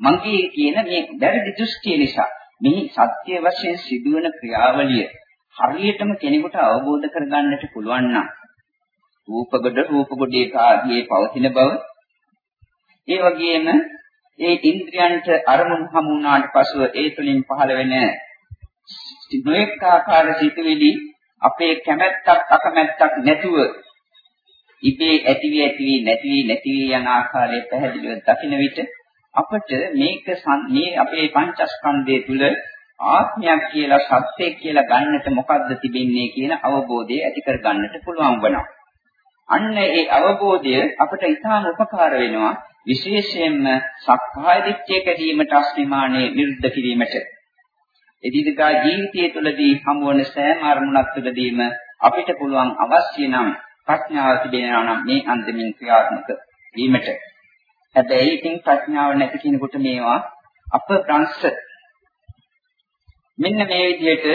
මගේ කියන මේ වැරදි දෘෂ්ටිය නිසා. මේ සත්‍ය වශයෙන් සිදුවන ක්‍රියාවලිය හරියටම කෙනෙකුට අවබෝධ කරගන්නට පුළුවන් නම් රූපගොඩ රූපගොඩේ කාර්යයේ පවතින බව ඒ වගේම ඒ ඉන්ද්‍රියන්ට අරමුණු හමු වුණාට පසුව ඒ තුලින් පහළ වෙන නොඑක ආකාර සිතුවිලි අපේ කැමැත්තක් අකමැත්තක් නැතුව ඉබේ ඇති වී ඇති වී නැති වී නැති වී යන ආකාරය පැහැදිලිව දකින විට අපට මේක මේ අපේ පංචස්කන්ධය තුල ආත්මයක් කියලා සත්‍යයක් කියලා ගන්නට මොකද්ද තිබෙන්නේ කියන අවබෝධය ඇති කර ගන්නට පුළුවන් වෙනවා. අන්න ඒ අවබෝධය අපට ඉතාම උපකාර වෙනවා විශේෂයෙන්ම සක්කාය දිට්ඨිය කැදීමට අස්මිමානේ නිරුද්ධ කිරීමට. එදිනදා ජීවිතය තුළදී හමුවන සෑම අරමුණක් තුළදීම අපිට පුළුවන් අවශ්‍ය නම් ප්‍රඥාව තිබෙනවා නම් මේ අන්දමින් ක්‍රියාත්මක වීමට. හැබැයි ඉතින් ප්‍රඥාව නැති කෙනෙකුට මේවා අප්‍රංශ මෙන්න මේ විදිහට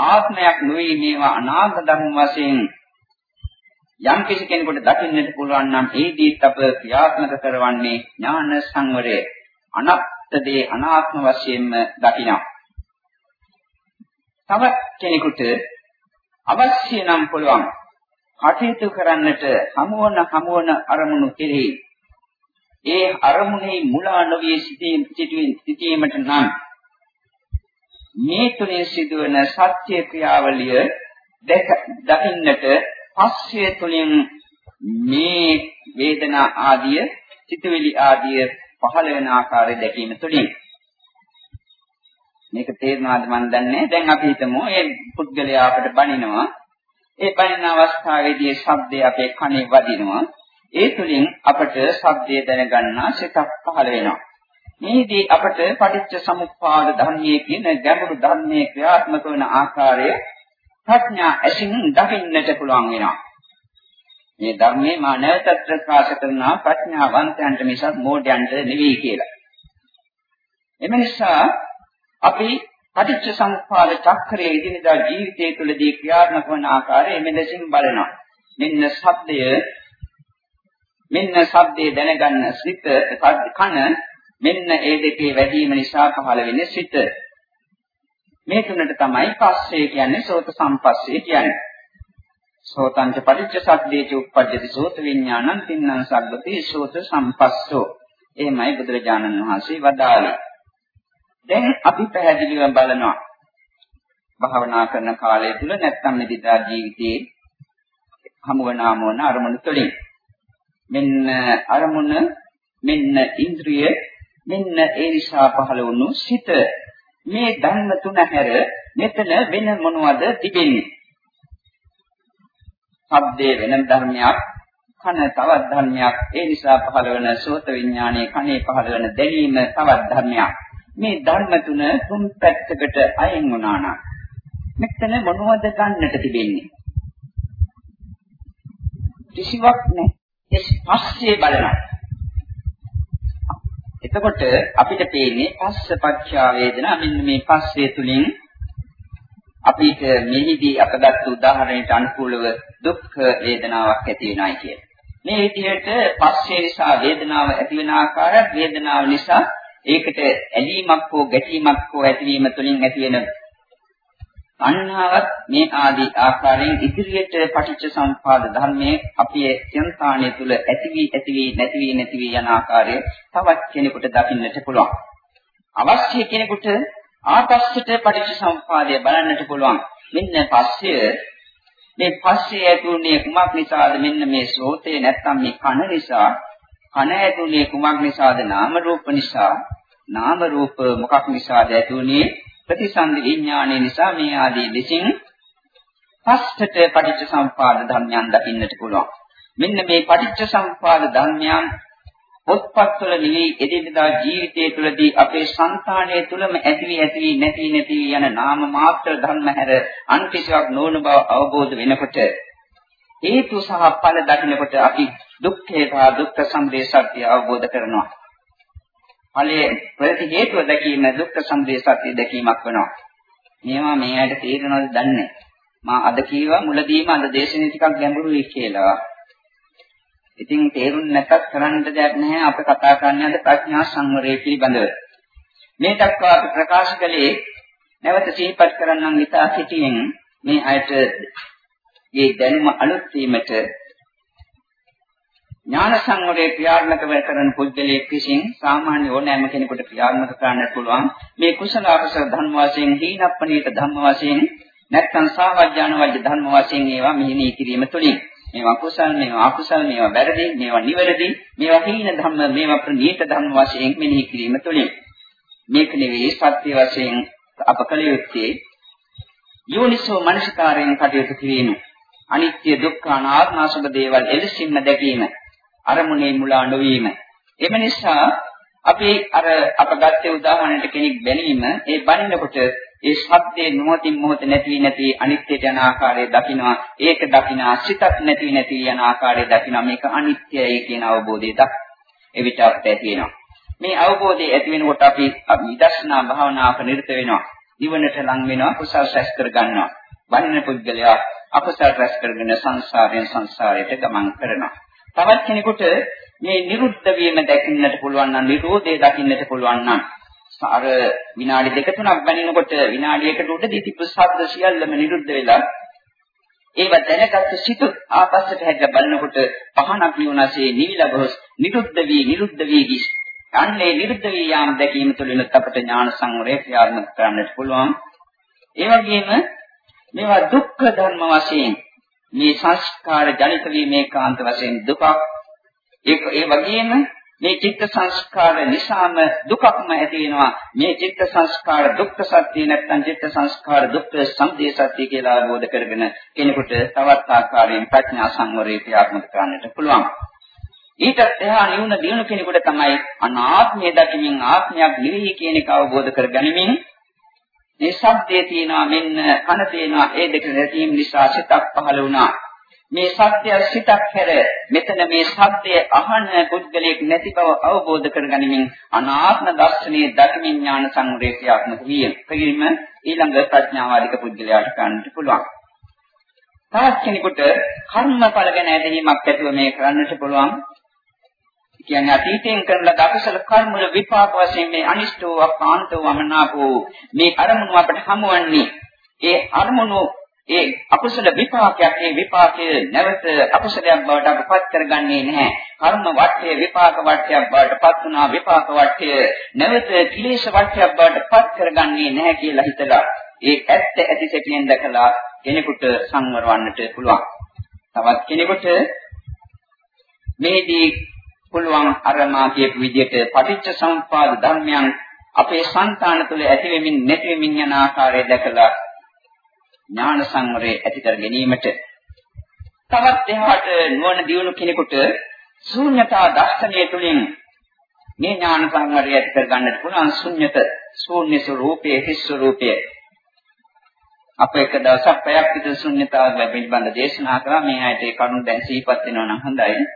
ආත්මයක් නොවේ මේවා අනාත්ම ධර්ම වශයෙන් යම් කිසි කෙනෙකුට දකින්නට පුළුවන් නම් ඒ දීත් අප ක්‍රියාත්මක කරවන්නේ ඥාන සංවරය. අනත්ත දේ අනාත්ම වශයෙන්ම දකිනවා. තවත් කෙනෙකුට අවශ්‍ය නම් පුළුවන් කටයුතු කරන්නට හමුවන හමුවන අරමුණු කෙරෙහි ඒ අරමුණේ මුලා නොවේ සිටීමට නම් මේ තුනේ සිදුවන සත්‍ය ක්‍රියාවලිය දකින්නට පස්සේ තුලින් මේ වේදනා ආදිය සිතුවිලි ආදිය පහළ වෙන ආකාරය දැකීම තුළින් මේක තේරෙනවද මන් දන්නේ දැන් අපි හිතමු ඒ පුද්ගලයා අපට බනිනවා. ඒ බනින අවස්ථාවේදී ශබ්දය අපේ කනේ වදිනවා. ඒ තුලින් අපට ශබ්දය දැනගන්නා සිතක් පහළ වෙනවා. මේදී අපට පටිච්ච සමුප්පාද ධර්මයේ කියන ගැඹුරු ධර්මයේ ක්‍රියාත්මක වන ආකාරය ප්‍රඥා ඇසින් දකින්නට පුළුවන් වෙනවා. මේ ධර්මයේ මා නැවතත් ප්‍රකාශ කරන ප්‍රඥාවන්තයන්ට මිසක් මෝඩයන්ට නෙවෙයි කියලා. එම නිසා අපි පටිච්ච සමුප්පාද චක්‍රයේ ඉදිනදා ජීවිතය තුළදී ක්‍රියාත්මක වන ආකාරය මෙලෙසින් බලනවා. මෙන්න ශබ්දය මෙන්න ශබ්දේ දැනගන්න සිත කන මෙන්න ඒ දෙකේ වැඩිම නිසා පහළ වෙන්නේ සිත. මේ තුනට තමයි පස්සේ කියන්නේ සෝත සම්පස්සේ කියන්නේ. සෝතංච පටිච්ච සද්දේච උප්පජ්ජති සෝත විඥානං තින්නං සබ්බති සෝත සම්පස්සෝ. එහෙමයි බුදුරජාණන් වහන්සේ වදාළේ. දැන් අපි පැහැදිලිව බලනවා. භාවනා කරන කාලය තුල නැත්නම් නිදිදා ජීවිතයේ හමු වන ආමෝන අරමුණු තුළින් මෙන්න අරමුණ මෙන්න ඉන්ද්‍රිය මෙන්න ඒ නිසා පහළ වුණු සිත මේ ධර්ම තුන හැර මෙතන වෙන මොනවද තිබෙන්නේ? ශබ්දේ වෙන ධර්මයක්, කන තවත් ධර්මයක්. ඒ නිසා පහළ වෙන සෝත විඥානයේ කනේ පහළ වෙන දැනීම තවත් ධර්මයක්. මේ ධර්ම තුන තුන් පැත්තකට අයින් වුණා නම් මෙතන මොනවද ගන්නට තිබෙන්නේ? කිසිවක් නැහැ. ඒ පස්සේ බලනවා. එතකොට අපිට පේන්නේ පස්ස පච්චා වේදනා මෙන්න මේ පස්සේ තුලින් අපිට මෙහිදී අපගත් උදාහරණයට අනුකූලව දුක් වේදනාවක් ඇති වෙනයි කියන්නේ. මේ විදිහට පස්සේ නිසා වේදනාව ඇති වෙන ආකාරය වේදනාව නිසා ඒකට ඇලීමක් හෝ ගැටීමක් හෝ ඇතිවීම තුළින් ඇති වෙන අන්හාවත් මේ ආදී ආකාරයෙන් ඉදිරියට පටිච්ච සම්පාද ධර්මයේ අපේ චින්තාණය තුළ ඇති වී ඇති වී නැති වී නැති වී යන ආකාරය තවත් කෙනෙකුට දකින්නට පුළුවන්. අවශ්‍ය කෙනෙකුට ආපස්සට පටිච්ච සම්පාදය බලන්නට පුළුවන්. මෙන්න පස්සය මේ පස්සේ ඇතුළේ කුමක් නිසාද මෙන්න මේ සෝතේ නැත්තම් මේ කන නිසා කන ඇතුළේ කුමක් නිසාද? නාම රූප නිසා. නාම රූප මොකක් නිසාද ඇතුළේ ප්‍රතිසන්දි විඥානය නිසා මේ ආදී දෙසින් පස්තට පටිච්ච සම්පාද ධර්මයන් දකින්නට පුළුවන්. මෙන්න මේ පටිච්ච සම්පාද ධර්මයන් පොත්පත්වල නෙවෙයි එදිනදා ජීවිතයේ තුළදී අපේ సంతාණය තුළම ඇතිවි ඇතිවි නැති නැති යන නාම මාත්‍ර ධර්ම හැර අන් කිසිවක් නොවන බව අවබෝධ වෙනකොට හේතු සහ ඵල දකිනකොට අපි දුක්ඛේ සහ දුක්ඛ සමුදය සත්‍ය අවබෝධ කරනවා. ඵලයේ ප්‍රති හේතුව දැකීම දුක්ඛ සමුදය සත්‍ය දැකීමක් වෙනවා. මේවා මේ ඇයිට තේරෙනවද දන්නේ මා අද කීවා මුලදීම අද දේශනේ ටිකක් ගැඹුරුයි කියලා. ඉතින් තේරුම් නැතත් කරන්න දෙයක් නැහැ අප කතා කරන්නේ අද ප්‍රඥා සංවරය පිළිබඳව. මේ දක්වා අපි ප්‍රකාශ කළේ නැවත සිහිපත් කරන්නම් ඉතා සිටින් මේ අයට මේ දැනුම අලුත් වීමට ඥාන සංවරයේ ක්‍රියාත්මක කරන පුද්ගලයෙක් විසින් සාමාන්‍ය ඕනෑම කෙනෙකුට ක්‍රියාත්මක කරන්න පුළුවන්. මේ කුසල අකුසල ධර්ම වශයෙන් හීනප්පණීත ධර්ම වශයෙන් නැත්නම් සාවජ්ජාන වජ්‍ය ධර්ම වශයෙන් ඒවා මෙහිණී කිරීම තුළින්. මේවා කුසල් මේවා අකුසල් මේවා වැරදි මේවා නිවැරදි මේවා හීන ධර්ම මේවා ප්‍රණීත ධර්ම වශයෙන් මෙනෙහි කිරීම තුළින්. මේක නෙවෙයි සත්‍ය වශයෙන් අප කළ යුත්තේ යෝනිසෝ මනසිකාරයෙන් කටයුතු කිරීම. අනිත්‍ය දුක්ඛ අනාත්ම සුභ දේවල් එලෙසින්ම දැකීම අරමුණේ මුලා නොවීම. එම නිසා අපි අර අප ගත්තේ උදාහරණයට කෙනෙක් බැලීම ඒ බණිනකොට ඒ ශබ්දේ මොහොතින් මොහොත නැති නැති අනිත්‍යයට යන ආකාරය දකිනවා. ඒක දකිනා සිතක් නැති නැති යන ආකාරය දකිනවා. මේක අනිත්‍යයි කියන අවබෝධය දක් එවිට අපට ඇති වෙනවා. මේ අවබෝධය ඇති වෙනකොට අපි විදර්ශනා භාවනාවක නිරත වෙනවා. නිවනට ලං වෙනවා. කුසල් රැස් කර ගන්නවා. බණින පුද්ගලයා අකුසල් රැස් කරගෙන සංසාරයෙන් සංසාරයට ගමන් කරනවා. තවත් කෙනෙකුට මේ නිරුද්ධ වීම දකින්නට පුළුවන් නම් නිරෝධය දකින්නට පුළුවන් නම් අර විනාඩි දෙක තුනක් බැනිනකොට විනාඩියකට උඩදී තිබු ශබ්ද සියල්ලම නිරුද්ධ වෙලා ඒව දැනගත්තු සිත ආපස්සට හැග බලනකොට පහනක් නිවනසේ නිවිලා ගොස් නිරුද්ධ වී නිරුද්ධ වී ගිස්. අන්නේ නිරුද්ධ වී යාම දැකීම තුළින් අපට ඥාන සංවරය ක්‍රියාත්මක කරන්නට පුළුවන්. ඒ වගේම මේවා දුක්ඛ ධර්ම වශයෙන් මේ සංස්කාර ජනිත වීමේ කාන්ත වශයෙන් දුකක්. ඒක ඒ වගේම මේ චිත්ත සංස්කාර නිසාම දුකක්ම ඇති වෙනවා. මේ චිත්ත සංස්කාර දුක්ඛ සත්‍ය නැත්නම් චිත්ත සංස්කාර දුක්ඛ සමුදය සත්‍ය කියලා අවබෝධ කරගෙන කෙනෙකුට තවත් ආකාරයෙන් ප්‍රඥා සංවරය ක්‍රියාත්මක කරන්නට පුළුවන්. ඊට එහා නිවුන දිනු කෙනෙකුට තමයි අනාත්මය දකිමින් ආත්මයක් නිවි කියන එක අවබෝධ කරගනිමින් මේ ශබ්දයේ තියෙනවා මෙන්න කන තියෙනවා ඒ දෙක නැතිවීම නිසා සිතක් පහළ වුණා. මේ සත්‍ය සිතක් හැර මෙතන මේ සත්‍ය අහන පුද්ගලයෙක් නැති බව අවබෝධ කරගනිමින් අනාත්ම දර්ශනීය දකිමින් ඥාන සංග්‍රහය ක්‍රියාත්මක විය. එකින්ම ඊළඟ ප්‍රඥාවාදික පුද්ගලයාට ගන්නට පුළුවන්. තවත් කෙනෙකුට කර්මඵල ගැන ඇදහිීමක් ඇතිව මේ කරන්නට පුළුවන්. කියන්නේ අතීතයෙන් කරන ලද අකුසල කර්ම වල විපාක වශයෙන් මේ අනිෂ්ටෝ අපාන්තෝ වමනාපෝ මේ අරමුණු අපට හමුවන්නේ ඒ අරමුණු ඒ අකුසල විපාකයක් ඒ විපාකයේ නැවත අකුසලයක් බවට අපපත් කරගන්නේ නැහැ. කර්ම වට්ටය විපාක වට්ටයක් බවට පත් වුණා විපාක වට්ටය නැවත කිලේශ වට්ටයක් බවට පත් කරගන්නේ නැහැ කියලා හිතලා ඒ ඇත්ත ඇති සැටියෙන් දැකලා කෙනෙකුට සංවරවන්නට පුළුවන්. තවත් කෙනෙකුට මේදී පුළුවන් අර මා කියපු විදිහට පටිච්ච සම්පාද ධර්මයන් අපේ సంతාන තුළ ඇති වෙමින් නැති වෙමින් යන ආකාරය දැකලා ඥාන සංවරය ඇති කර ගැනීමට තවත් එහාට නුවණ දියුණු කෙනෙකුට ශූන්‍යතා දර්ශනය තුළින් මේ ඥාන සංවරය ඇති කර ගන්නට පුළුවන්. ශූන්‍යත ශූන්‍ය ස්වરૂපයේ හිස් ස්වરૂපයේ. අප එක දවසක් පැයක් විතර ශූන්‍යතාව පිළිබඳ දේශනා කරා. මේ ඇයිට ඒ කරුණ දැන් සිහිපත් වෙනවා නම් හොඳයි.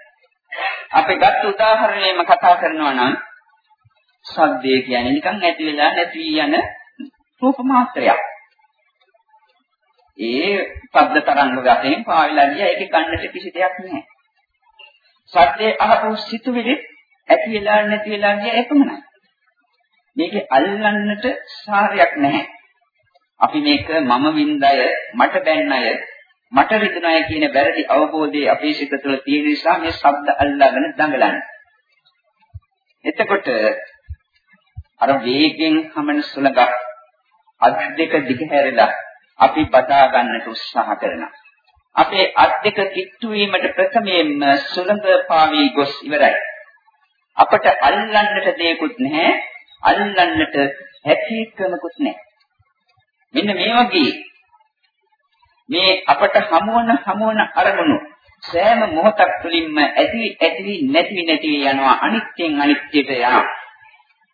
අපි ගත්ත උදාහරණයම කතා කරනවා නම් සද්දේ කියන්නේ නිකන් ඇති වෙලා නැති යන රූප මාත්‍රයක්. ඒ ශබ්ද තරංග වශයෙන් පාවිලා ගියා ඒකේ ගන්නට කිසි දෙයක් නැහැ. සද්දේ අහපු සිතුවිලි ඇති වෙලා නැති වෙලා ගියා ඒකමයි. මේකේ අල්ලන්නට සාරයක් නැහැ. අපි මේක මම වින්දය මට බැන්නය මට රිදුනය කියන වැරදි අවබෝධය අපේ සිත තුළ තියෙන නිසා මේ ශබ්ද අල්ලාගෙන දඟලන්නේ. එතකොට අර වේගෙන් හමන සුළඟ අත් දෙක දිගහැරලා අපි බදා ගන්නට උත්සාහ කරනවා. අපේ අත් දෙක කිට්ටු වීමට ප්‍රථමයෙන්ම සුළඟ පාවී ගොස් ඉවරයි. අපට අල්ලන්නට දෙයක්වත් නැහැ. අල්ලන්නට හැකියාවකුත් නැහැ. මෙන්න මේ වගේ මේ අපට හමුවන හමුවන අරමුණු සෑම මොහොතක් තුළින්ම ඇති ඇති නැති නැති යනවා අනිත්‍යෙන් අනිත්‍යට යනවා.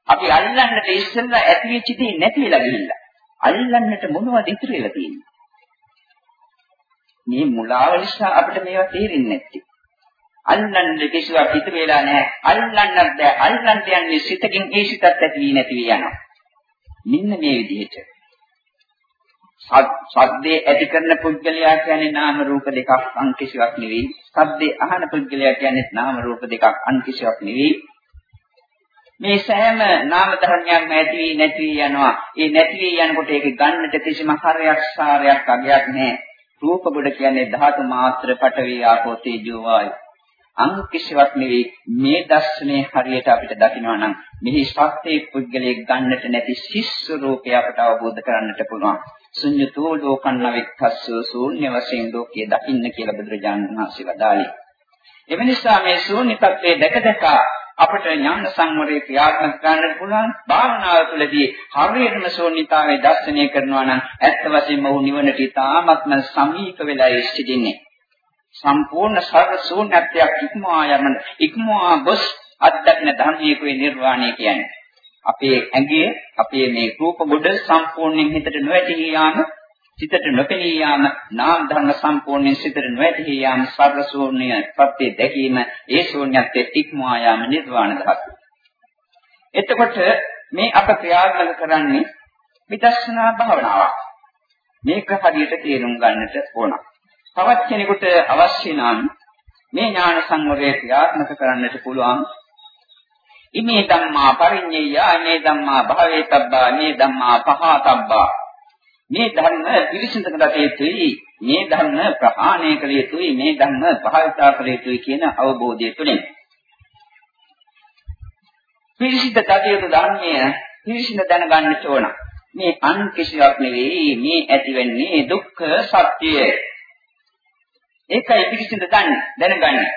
අපි අල්ලන්නට ඉස්සෙල්ලා ඇති වෙච්ච දේ නැති වෙලා ගිහිල්ලා. අල්ලන්නට මොනවද ඉතුරු වෙලා තියෙන්නේ? මේ මුලාව නිසා අපිට මේවා තේරෙන්නේ නැත්තේ. අල්ලන්න කිසිවක් ඉතුරු වෙලා නැහැ. අල්ලන්නත් බෑ. අල්ලන්න යන්නේ සිතකින් ඒ සිතත් ඇති වී නැති වී යනවා. මෙන්න මේ විදිහට සද්දේ ඇති කරන පුද්ගලයා කියන්නේ නාම රූප දෙකක් අන් කිසිවක් නෙවෙයි. සද්දේ අහන පුද්ගලයා කියන්නේ නාම රූප දෙකක් අන් කිසිවක් නෙවෙයි. මේ සෑම නාම ධර්මයක්ම ඇති වී නැති වී යනවා. ඒ නැති වී යනකොට ඒක ගන්නට කිසිම හරයක් සාරයක් අගයක් නැහැ. රූප කොට කියන්නේ ධාතු මාත්‍ර පටවි ආපෝ තේජෝ වායු. අන් කිසිවක් නෙවෙයි මේ දර්ශනේ හරියට අපිට දකිනවා නම් මෙහි සත්‍යයේ පුද්ගලයේ ගන්නට නැති ශිෂ්‍ය රූපය අපට අවබෝධ කරගන්නට පුළුවන්. ශුන්‍යතෝ ලෝකන්න වික්ඛස්ස ශූන්‍ය වශයෙන් ලෝකයේ දකින්න කියලා බුදුරජාණන් වහන්සේ වදාළේ. එම නිසා මේ ශූන්‍යත්වයේ දැක දැක අපට ඥාන සංවරයේ ක්‍රියාත්මක කරන්න පුළුවන් භාවනාව තුළදී හරියටම ශූන්‍යතාවයේ දර්ශනය කරනවා නම් ඇත්ත වශයෙන්ම වූ නිවනට ඉතාමත්ම සමීප වෙලා සිටින්නේ. සම්පූර්ණ සර්ව ශූන්‍යත්වයක් ඉක්මවා යමන ඉක්මවා ගොස් අත්දකින ධර්මයේ නිර්වාණය කියන්නේ. අපේ ඇඟේ අපේ මේ රූප ගොඩ සම්පූර්ණයෙන් හිතට නොඇති යාම සිතට නොපෙනී යාම නාම ධර්ම සම්පූර්ණයෙන් සිතට නොඇති යාම සර්ව ශූන්‍ය ප්‍රත්‍ය දැකීම ඒ ශූන්‍යත්වයේ ඉක්මවා යාම නිර්වාණ ධාතු. එතකොට මේ අප ක්‍රියාත්මක කරන්නේ විදර්ශනා භාවනාවක්. මේක හරියට තේරුම් ගන්නට ඕන. තවත් කෙනෙකුට අවශ්‍ය නම් මේ ඥාන සංවරය ක්‍රියාත්මක කරන්නට පුළුවන්. ඉමේ ධම්මා පරිඤ්ඤය මේ ධම්මා භාවේතබ්බා මේ ධම්මා පහතබ්බා මේ ධර්ම පිරිසිදු කළ යුතුයි. මේ ධර්ම ප්‍රහාණය කළ යුතුයි. මේ ධර්ම භාවිතා කළ යුතුයි කියන අවබෝධය තුළින්. පිරිසිදු කටයුතු ධර්මය පිරිසිදු දැනගන්න ඕන. මේ අන් කිසිවක් නෙවෙයි. මේ ඇති වෙන්නේ දුක්ඛ සත්‍යය. ඒකයි පිරිසිදු දැනගන්නේ.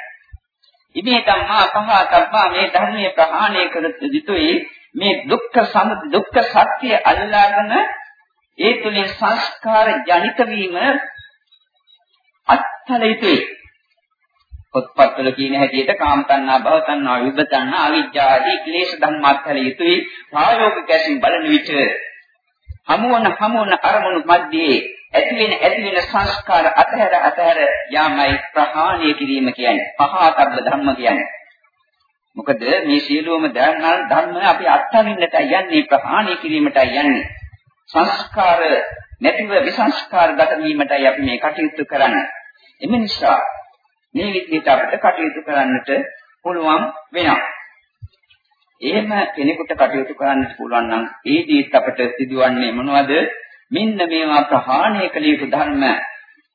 ඉමේ ධම්මා පහතබ්බා මේ ධර්මයේ ප්‍රහාණය කර යුතුයි මේ දුක්ඛ සමුදය දුක්ඛ සත්‍ය අල්ලාගෙන ඒ තුලින් සංස්කාර ජනිත වීම අත්හල යුතුයි පොත්පත්වල කියන හැටියට කාම තණ්හා භව තණ්හා විභව තණ්හා අවිජ්ජා ආදී ක්ලේශ ධර්ම අත්හල යුතුයි. ප්‍රායෝගික ඇසින් බලන විට හමුවන හමුවන අරමුණු මැද්දේ ඇති වෙන ඇති වෙන සංස්කාර අතහැර අතහැර යාමයි ප්‍රහාණය කිරීම කියන්නේ. පහතබ්බ ධම්ම කියන්නේ. මොකද මේ සියලුම ධර්ම අපි අත්හරින්නට යන්නේ ප්‍රහාණය කිරීමටයි යන්නේ. සංස්කාර නැතිව විසංස්කාර ගත වීමටයි අපි මේ කටයුතු කරන්නේ. එම නිසා මේ විදිහට අපිට කටයුතු කරන්නට පුළුවන් වෙනවා. එහෙම කෙනෙකුට කටයුතු කරන්න පුළුවන් නම් ඒදීත් අපට සිදුවන්නේ මොනවද? මෙන්න මේවා ප්‍රහාණය කළ යුතු ධර්ම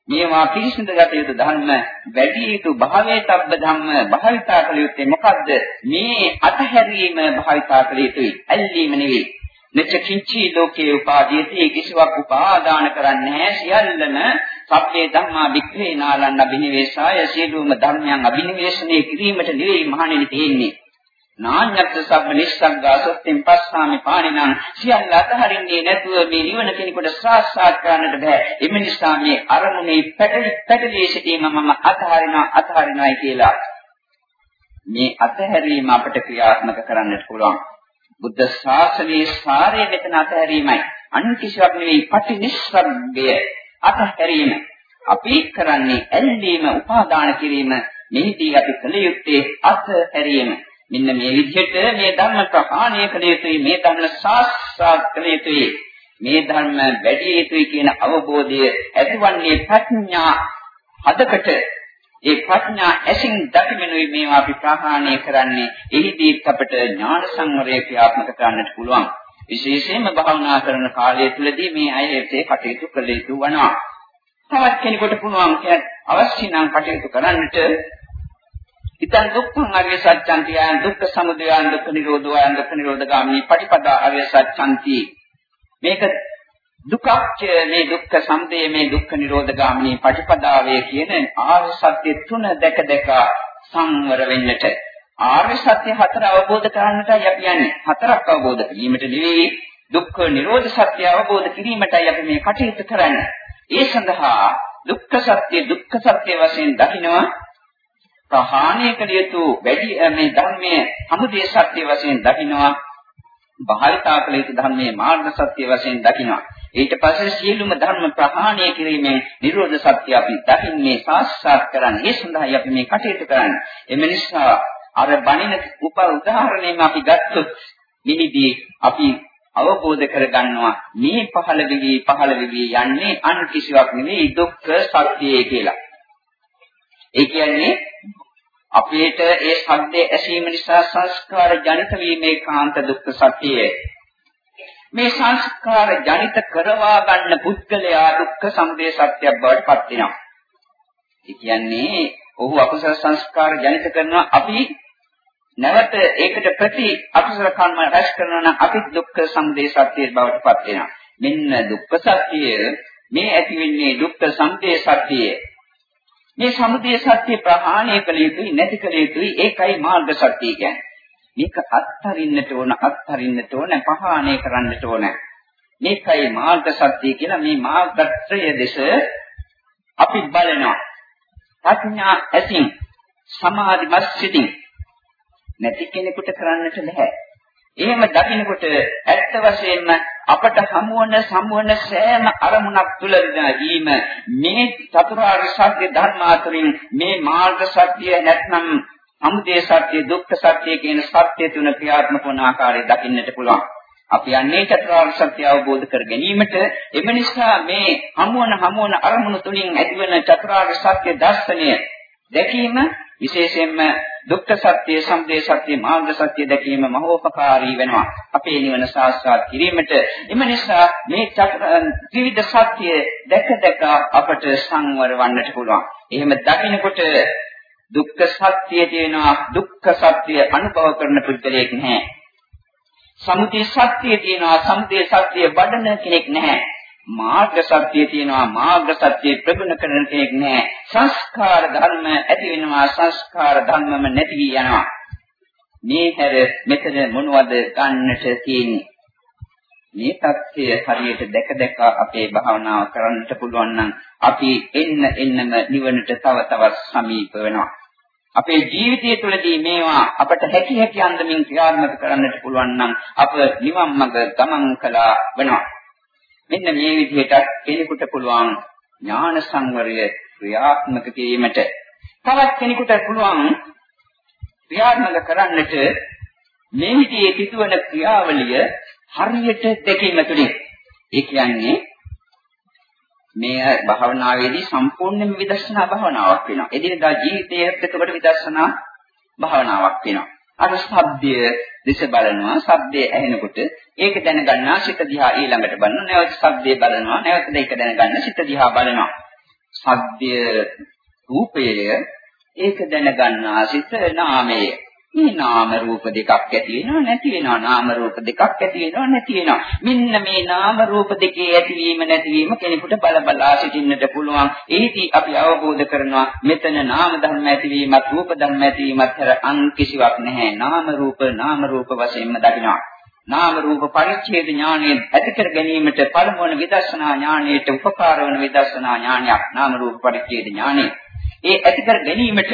මේවා පිරිසිදු ගත යුතු ධර්ම වැඩි යුතු භාවේතබ්බ ධම්ම භාවිතා කළ යුත්තේ මොකද්ද? මේ අතහැරීම භාවිතා කළ යුතුයි. ඇල්ලීම නෙවෙයි. මෙච්ච කිංචි ලෝකේ උපාදීති කිසිවක් උපාදාන කරන්නේ සියල්ලම සබ්බේ ධම්මා වික්ඛේ නාලන්න අභිනිවේෂාය. සියලුම ධර්මයන් අභිනිවේෂණය කිරීමට නෙවෙයි මහණෙනි තියෙන්නේ නාඤ්ඤත් සබ්බ නිස්සග්ගා සොත්තෙන් පස්සාමි පාණිනං සියල්ල අතහරින්නේ නැතුව මේ නිවන කෙනෙකුට සාක්ෂාත් කරන්නට බෑ. එම නිසා මේ අරමුණේ පැටලි පැටලී සිටීම මම අතහරිනවා අතහරිනවායි කියලා. මේ අතහැරීම අපට ක්‍රියාත්මක කරන්නට පුළුවන්. බුද්ධ ශාසනයේ සාරය මෙතන අතහැරීමයි. අන් කිසිවක් නෙවෙයි පටිනිස්සග්ගය අතහැරීම. අපි කරන්නේ ඇල්ලීම උපාදාන කිරීම මෙහිදී අපි කළ යුත්තේ අතහැරීම. මෙන්න මේ විදිහට මේ ධර්ම ප්‍රහාණය කළ යුතුයි මේ ධර්ම සාක්ෂාත් කළ යුතුයි. මේ ධර්ම වැඩි යුතුයි කියන අවබෝධය ඇතිවන්නේ ප්‍රඥා හදකට. ඒ ප්‍රඥා ඇසින් දකිමිනුයි මේවා අපි ප්‍රහාණය කරන්නේ. එහිදී අපට ඥාන සංවරය ක්‍රියාත්මක කරන්නට පුළුවන්. විශේෂයෙන්ම භාවනා කරන කාලය තුළදී මේ අය ඒකේ කටයුතු කළ යුතු වනවා. තවත් කෙනෙකුට පුළුවන් අවශ්‍ය නම් කටයුතු කරන්නට ඉතින් දුක්ඛං අරිය සත්‍යන්ති යන් දුක්ඛ සමුදය යන් දුක්ඛ නිරෝධය යන් දුක්ඛ නිරෝධගාමී පටිපදා අරිය සත්‍යන්ති මේක දුක්ඛ මේ දුක්ඛ සමුදය මේ දුක්ඛ නිරෝධගාමී පටිපදාවේ කියන ආර්ය සත්‍ය තුන දැක දැක සංවර වෙන්නට. ආර්ය සත්‍ය හතර අවබෝධ කරගන්නටයි අපි යන්නේ. හතරක් අවබෝධ කිරීමට නෙවෙයි දුක්ඛ නිරෝධ සත්‍ය අවබෝධ කිරීමටයි අපි මේ කටයුතු කරන්නේ. ඒ සඳහා දුක්ඛ සත්‍ය දුක්ඛ සත්‍ය වශයෙන් දකිනවා. ප්‍රහාණය කළ යුතු වැඩි මේ ධර්මයේ සමුදේ සත්‍ය වශයෙන් දකිනවා. භාවිතා කළ යුතු ධර්මයේ මාර්ග සත්‍ය වශයෙන් දකිනවා. ඊට පස්සේ සියලුම ධර්ම ප්‍රහාණය කිරීමේ නිරෝධ සත්‍ය අපි දකින්නේ සාක්ෂාත් කරන්නේ. ඒ සඳහායි අපි මේ කටයුතු කරන්නේ. එම නිසා අර බණින උප උදාහරණයෙන් අපි ගත්තොත් නිමිදී අපි අවබෝධ කරගන්නවා මේ පහළ වෙවි පහළ වෙවි යන්නේ අන් කිසිවක් නෙවෙයි දුක්ඛ සත්‍යය කියලා. ඒ කියන්නේ අපේට ඒ සද්දේ ඇසීම නිසා සංස්කාර ජනිත වීමේ කාන්ත දුක්ඛ සත්‍යය. මේ සංස්කාර ජනිත කරවා ගන්න පුද්ගලයා දුක්ඛ සමුදය සත්‍යයක් බවට පත් වෙනවා. ඒ කියන්නේ ඔහු අකුසල සංස්කාර ජනිත කරනවා අපි නැවත ඒකට ප්‍රති අකුසල කර්ම රැස් කරනවා නම් අපි දුක්ඛ සමුදය සත්‍යය බවට පත් වෙනවා. මෙන්න දුක්ඛ සත්‍යය මේ ඇති වෙන්නේ දුක්ඛ සමුදය සත්‍යය. මේ සමුදය සත්‍ය ප්‍රහාණය කළ යුතුයි නැති කළ යුතුයි ඒකයි මාර්ග සත්‍ය කියන්නේ. මේක අත්හරින්නට ඕන අත්හරින්නට ඕන පහාණය කරන්නට ඕන. මේකයි මාර්ග සත්‍ය කියලා මේ මාර්ගත්‍රය දෙස අපි බලනවා. ප්‍රඥා ඇසින් සමාධිමත් සිටින් නැති කෙනෙකුට කරන්නට බෑ. එහෙම දකින්නකොට ඇත්ත වශයෙන්ම අපට හමුවන සමුවන සෑම අරමුණක් තුළදීම මේ චතුරාර්ය සත්‍ය ධර්ම අතරින් මේ මාර්ග සත්‍ය නැත්නම් සමුදය සත්‍ය දුක්ඛ සත්‍ය කියන සත්‍ය තුන ක්‍රියාත්මක වන ආකාරය දකින්නට පුළුවන්. අපි යන්නේ චතුරාර්ය සත්‍ය අවබෝධ කර ගැනීමට එම නිසා මේ හමුවන හමුවන අරමුණු තුලින් ඇතිවන චතුරාර්ය සත්‍ය දර්ශනය දැකීම විශේෂයෙන්ම දුක්ඛ සත්‍ය, සමුදය සත්‍ය, මාර්ග සත්‍ය දැකීම මහෝපකාරී වෙනවා. අපේ නිවන සාක්ෂාත් කිරීමට. එම නිසා මේ ත්‍රිවිධ සත්‍ය දැක දැක අපට සංවර වන්නට පුළුවන්. එහෙම දකිනකොට දුක්ඛ සත්‍ය තියෙනවා දුක්ඛ සත්‍ය අනුභව කරන පුද්ගලයෙක් නැහැ. සමුදය සත්‍ය තියෙනවා සමුදය සත්‍ය වඩන කෙනෙක් නැහැ. මාර්ග සත්‍ය තියෙනවා. මාර්ග සත්‍ය ප්‍රගුණ කරන කෙනෙක් නෑ. සංස්කාර ධර්ම ඇති වෙනවා. සංස්කාර ධර්මම නැති වී යනවා. මේ හැර මෙතන මොනවද ගන්නට තියෙන්නේ? මේ தත්ත්වය හරියට දැක දැක අපේ භාවනාව කරන්නට පුළුවන් නම් අපි එන්න එන්නම නිවනට තව තවත් සමීප වෙනවා. අපේ ජීවිතය තුළදී මේවා අපට හැකි හැකි අන්දමින් ක්‍රියාත්මක කරන්නට පුළුවන් නම් අප නිවන් මඟ ගමන් කළා වෙනවා. මෙන්න මේ විදිහට කෙනෙකුට පුළුවන් ඥාන සංවරය ක්‍රියාත්මක කිරීමට තවත් කෙනෙකුට පුළුවන් ක්‍රියාත්මක කරන්නට මේ විදිහේ සිදුවන ක්‍රියාවලිය හරියට දැකීම තුළින් ඒ කියන්නේ මේ භාවනාවේදී සම්පූර්ණයෙන්ම විදර්ශනා භාවනාවක් වෙනවා. එදිනදා ජීවිතයේත් එතකොට විදර්ශනා භාවනාවක් වෙනවා. අර ශබ්දය දිස බලනවා, ශබ්දය ඇහෙනකොට ඒක දැනගන්නා සිත දිහා ඊළඟට බලනවා. නැවත ශබ්දය බලනවා, නැවත ඒක දැනගන්න සිත දිහා බලනවා. ශබ්දය රූපය ඒක දැනගන්නා සිත නාමය මේ නාම රූප දෙකක් ඇති වෙනවා නැති වෙනවා? නාම රූප දෙකක් ඇති වෙනවා නැති වෙනවා? මෙන්න මේ නාම රූප දෙකේ ඇතිවීම නැතිවීම කෙනෙකුට බල බලා සිටින්නට පුළුවන්. එහිදී අපි අවබෝධ කරනවා මෙතන නාම ධර්ම ඇතිවීමත් රූප ධර්ම ඇතිවීමත් හැර අන් කිසිවක් නැහැ. නාම රූප නාම රූප වශයෙන්ම දකිනවා. නාම රූප පරිච්ඡේද ඥානය ඇති කර ගැනීමට පළමු වන විදර්ශනා ඥානයට උපකාර වන විදර්ශනා ඥානයක් නාම රූප පරිච්ඡේද ඥානය. ඒ ඇති කර ගැනීමට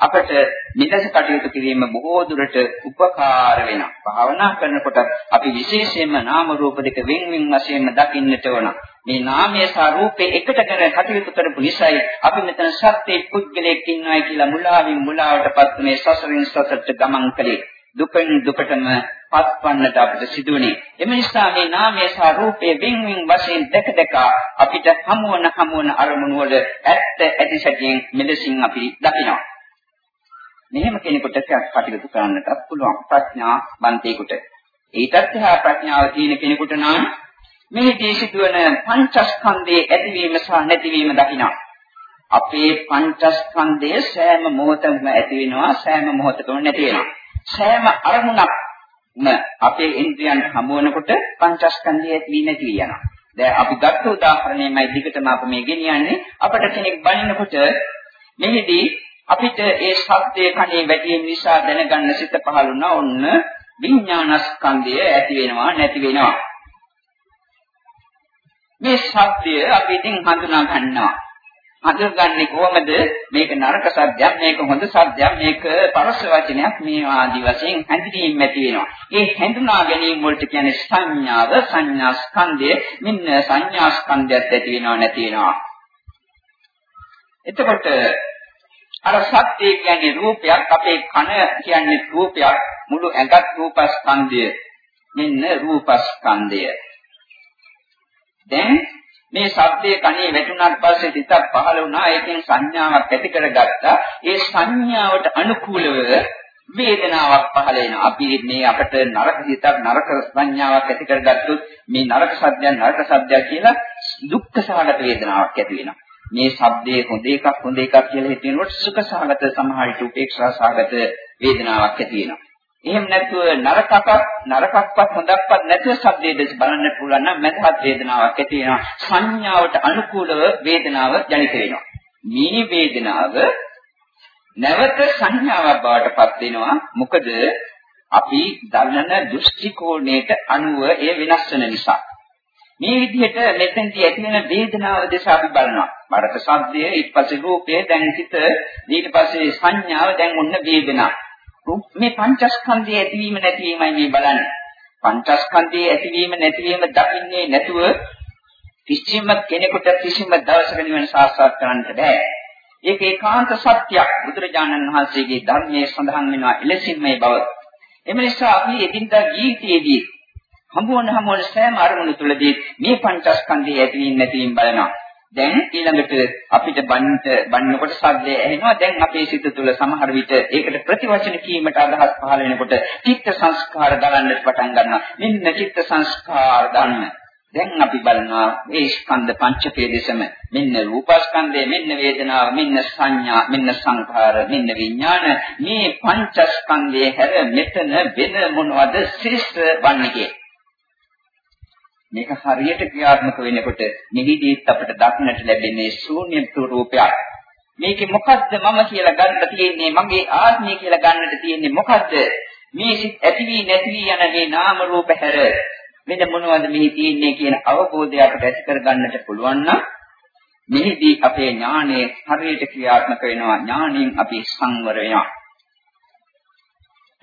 අපට නිදස කටයුතු කිරීම බොහෝ දුරට උපකාර වෙනවා. භාවනා කරනකොට අපි විශේෂයෙන්ම නාම රූප දෙක වෙන් වෙන් වශයෙන්ම දකින්නට ඕන. මේ නාමය සහ රූපේ එකට කර කටයුතු කරපු නිසායි අපි මෙතන සත්‍යයේ පුද්ගලයෙක් ඉන්නවයි කියලා මුලාවින් මුලාවටපත් මේ සසරින් සසරට ගමන් කළේ. දුකෙන් දුකටම පත්වන්නට අපිට සිදුවනේ. එම නිසා මේ නාමය සහ රූපේ වෙන් වෙන් වශයෙන් දැක දැක අපිට හමුවන හමුවන අරමුණු වල ඇත්ත ඇති සැටියෙන් මෙලෙසින් අපි දකිනවා. මෙහෙම කෙනෙකුට කටයුතු කරන්නට පුළුවන් ප්‍රඥා බන්තේකට. ඊටත් එහා ප්‍රඥාව තියෙන කෙනෙකුට නම් මෙහිදී සිදුවන පංචස්කන්ධයේ ඇතිවීම සහ නැතිවීම දකිනවා. අපේ පංචස්කන්ධය සෑම මොහොතකම ඇති වෙනවා සෑම මොහොතකම නැති වෙනවා. සෑම අරමුණක්ම අපේ ඉන්ද්‍රියන් හමු වෙනකොට පංචස්කන්ධය ඇති නැති වෙනවා. දැන් අපි ගත්ත උදාහරණයමයි දිගටම අප මේ ගෙනියන්නේ අපිට කෙනෙක් බනිනකොට මෙහිදී අපිට ඒ ශබ්දයේ කණේ වැටීම නිසා දැනගන්න සිත පහළුණා ඔන්න විඥානස්කන්ධය ඇති වෙනවා නැති වෙනවා. මේ ශබ්දය අපි ඉතින් හඳුනා ගන්නවා. හඳුනගන්නේ කොහොමද? මේක නරක සත්‍යයක් මේක හොඳ සත්‍යයක් මේක පරස වචනයක් මේ ආදි වශයෙන් හැඳිනීම ඇති වෙනවා. ඒ හැඳුනා ගැනීම වලට කියන්නේ සංඥාව සංඥා ස්කන්ධය මෙන්න සංඥා ස්කන්ධයත් ඇති වෙනවා නැති වෙනවා. එතකොට අර සත්‍ය කියන්නේ රූපයක් අපේ කන කියන්නේ රූපයක් මුළු ඇඟත් රූපස්කන්ධය. මෙන්න රූපස්කන්ධය. දැන් මේ ශබ්දයේ කණේ වැටුණාට පස්සේ සිතක් පහළ වුණා. ඒකෙන් සංඥාවක් ඇති කරගත්තා. ඒ සංඥාවට අනුකූලව වේදනාවක් පහළ වෙනවා. අපි මේ අපිට නරක හිතක් නරක සංඥාවක් ඇති කරගත්තොත් මේ නරක සත්‍යයන් නරක සත්‍යයක් කියලා දුක්ඛ සහගත වේදනාවක් ඇති වෙනවා. මේ ශබ්දයේ හොඳ එකක් හොඳ එකක් කියලා හිතනකොට සුඛ සහගත සමහරට උපේක්ෂා සහගත වේදනාවක් ඇති වෙනවා. එහෙම නැත්නම් නරකක් නරකක්වත් හොඳක්වත් නැතුව ශබ්දයේ දෙස බලන්න පුළුවන් නම් මැදහත් වේදනාවක් ඇති වෙනවා. සංඥාවට අනුකූලව වේදනාව ජනිත වෙනවා. මේ වේදනාව නැවත සංඥාවක් බවට පත් වෙනවා. මොකද අපි දන්නන දෘෂ්ටි කෝණයට අනුව ඒ වෙනස් වෙන නිසා. මේ විදිහට මෙතෙන්දී ඇති වෙන වේදනාව දෙස අපි බලනවා. බරක සද්දය, ඊට පස්සේ රූපය, දැන් හිත, ඊට පස්සේ සංඥාව, දැන් ඔන්න වේදනාව. මේ පංචස්කන්ධයේ ඇතිවීම නැතිවීමයි මේ බලන්නේ. පංචස්කන්ධයේ ඇතිවීම නැතිවීම දකින්නේ නැතුව කිසිම කෙනෙකුට කිසිම දවසක නිවන සාක්ෂාත් කරන්න බෑ. ඒක ඒකාන්ත සත්‍යයක්. බුදුරජාණන් වහන්සේගේ ධර්මයේ සඳහන් වෙනවා එලෙසින් මේ බව. එම නිසා අපි එදිනදා ජීවිතයේදී හමුවන හමුවන සෑම අරමුණු තුළදී මේ පංචස්කන්ධයේ ඇතිවීම නැතිවීම බලනවා. දැන් ඊළඟට අපිට බන්නට බන්නකොට සද්දය ඇහෙනවා. දැන් අපේ සිත තුළ සමහර විට ඒකට ප්‍රතිවචන කීමට අදහස් පහළ වෙනකොට චිත්ත සංස්කාර ගලන්නට පටන් ගන්නවා. මෙන්න චිත්ත සංස්කාර ගන්න. දැන් අපි බලනවා මේ ස්කන්ධ පංචකයේ දෙසම මෙන්න රූපස්කන්ධය මෙන්න වේදනාව මෙන්න සංඥා මෙන්න සංඛාර මෙන්න විඥාන මේ පංචස්කන්ධයේ හැර මෙතන වෙන මොනවද ශ්‍රේෂ්ඨ වන්නේ මේක හරියට ක්‍රියාත්මක වෙනකොට නිහිදීත් අපිට දක්නට ලැබෙන්නේ ශූන්‍ය රූපයක්. මේකේ මොකද්ද මම කියලා ගන්න තියෙන්නේ මගේ ආත්මය කියලා ගන්නට තියෙන්නේ මොකද්ද? මේ සිත් ඇති වී නැති වී යන මේ නාම රූප හැර මෙන්න මොනවද මෙහි තියෙන්නේ කියන අවබෝධය අපිට ඇති කර ගන්නට පුළුවන් නම් මෙහිදී අපේ ඥානය හරියට ක්‍රියාත්මක වෙනවා ඥාණයෙන් අපි සංවර වෙනවා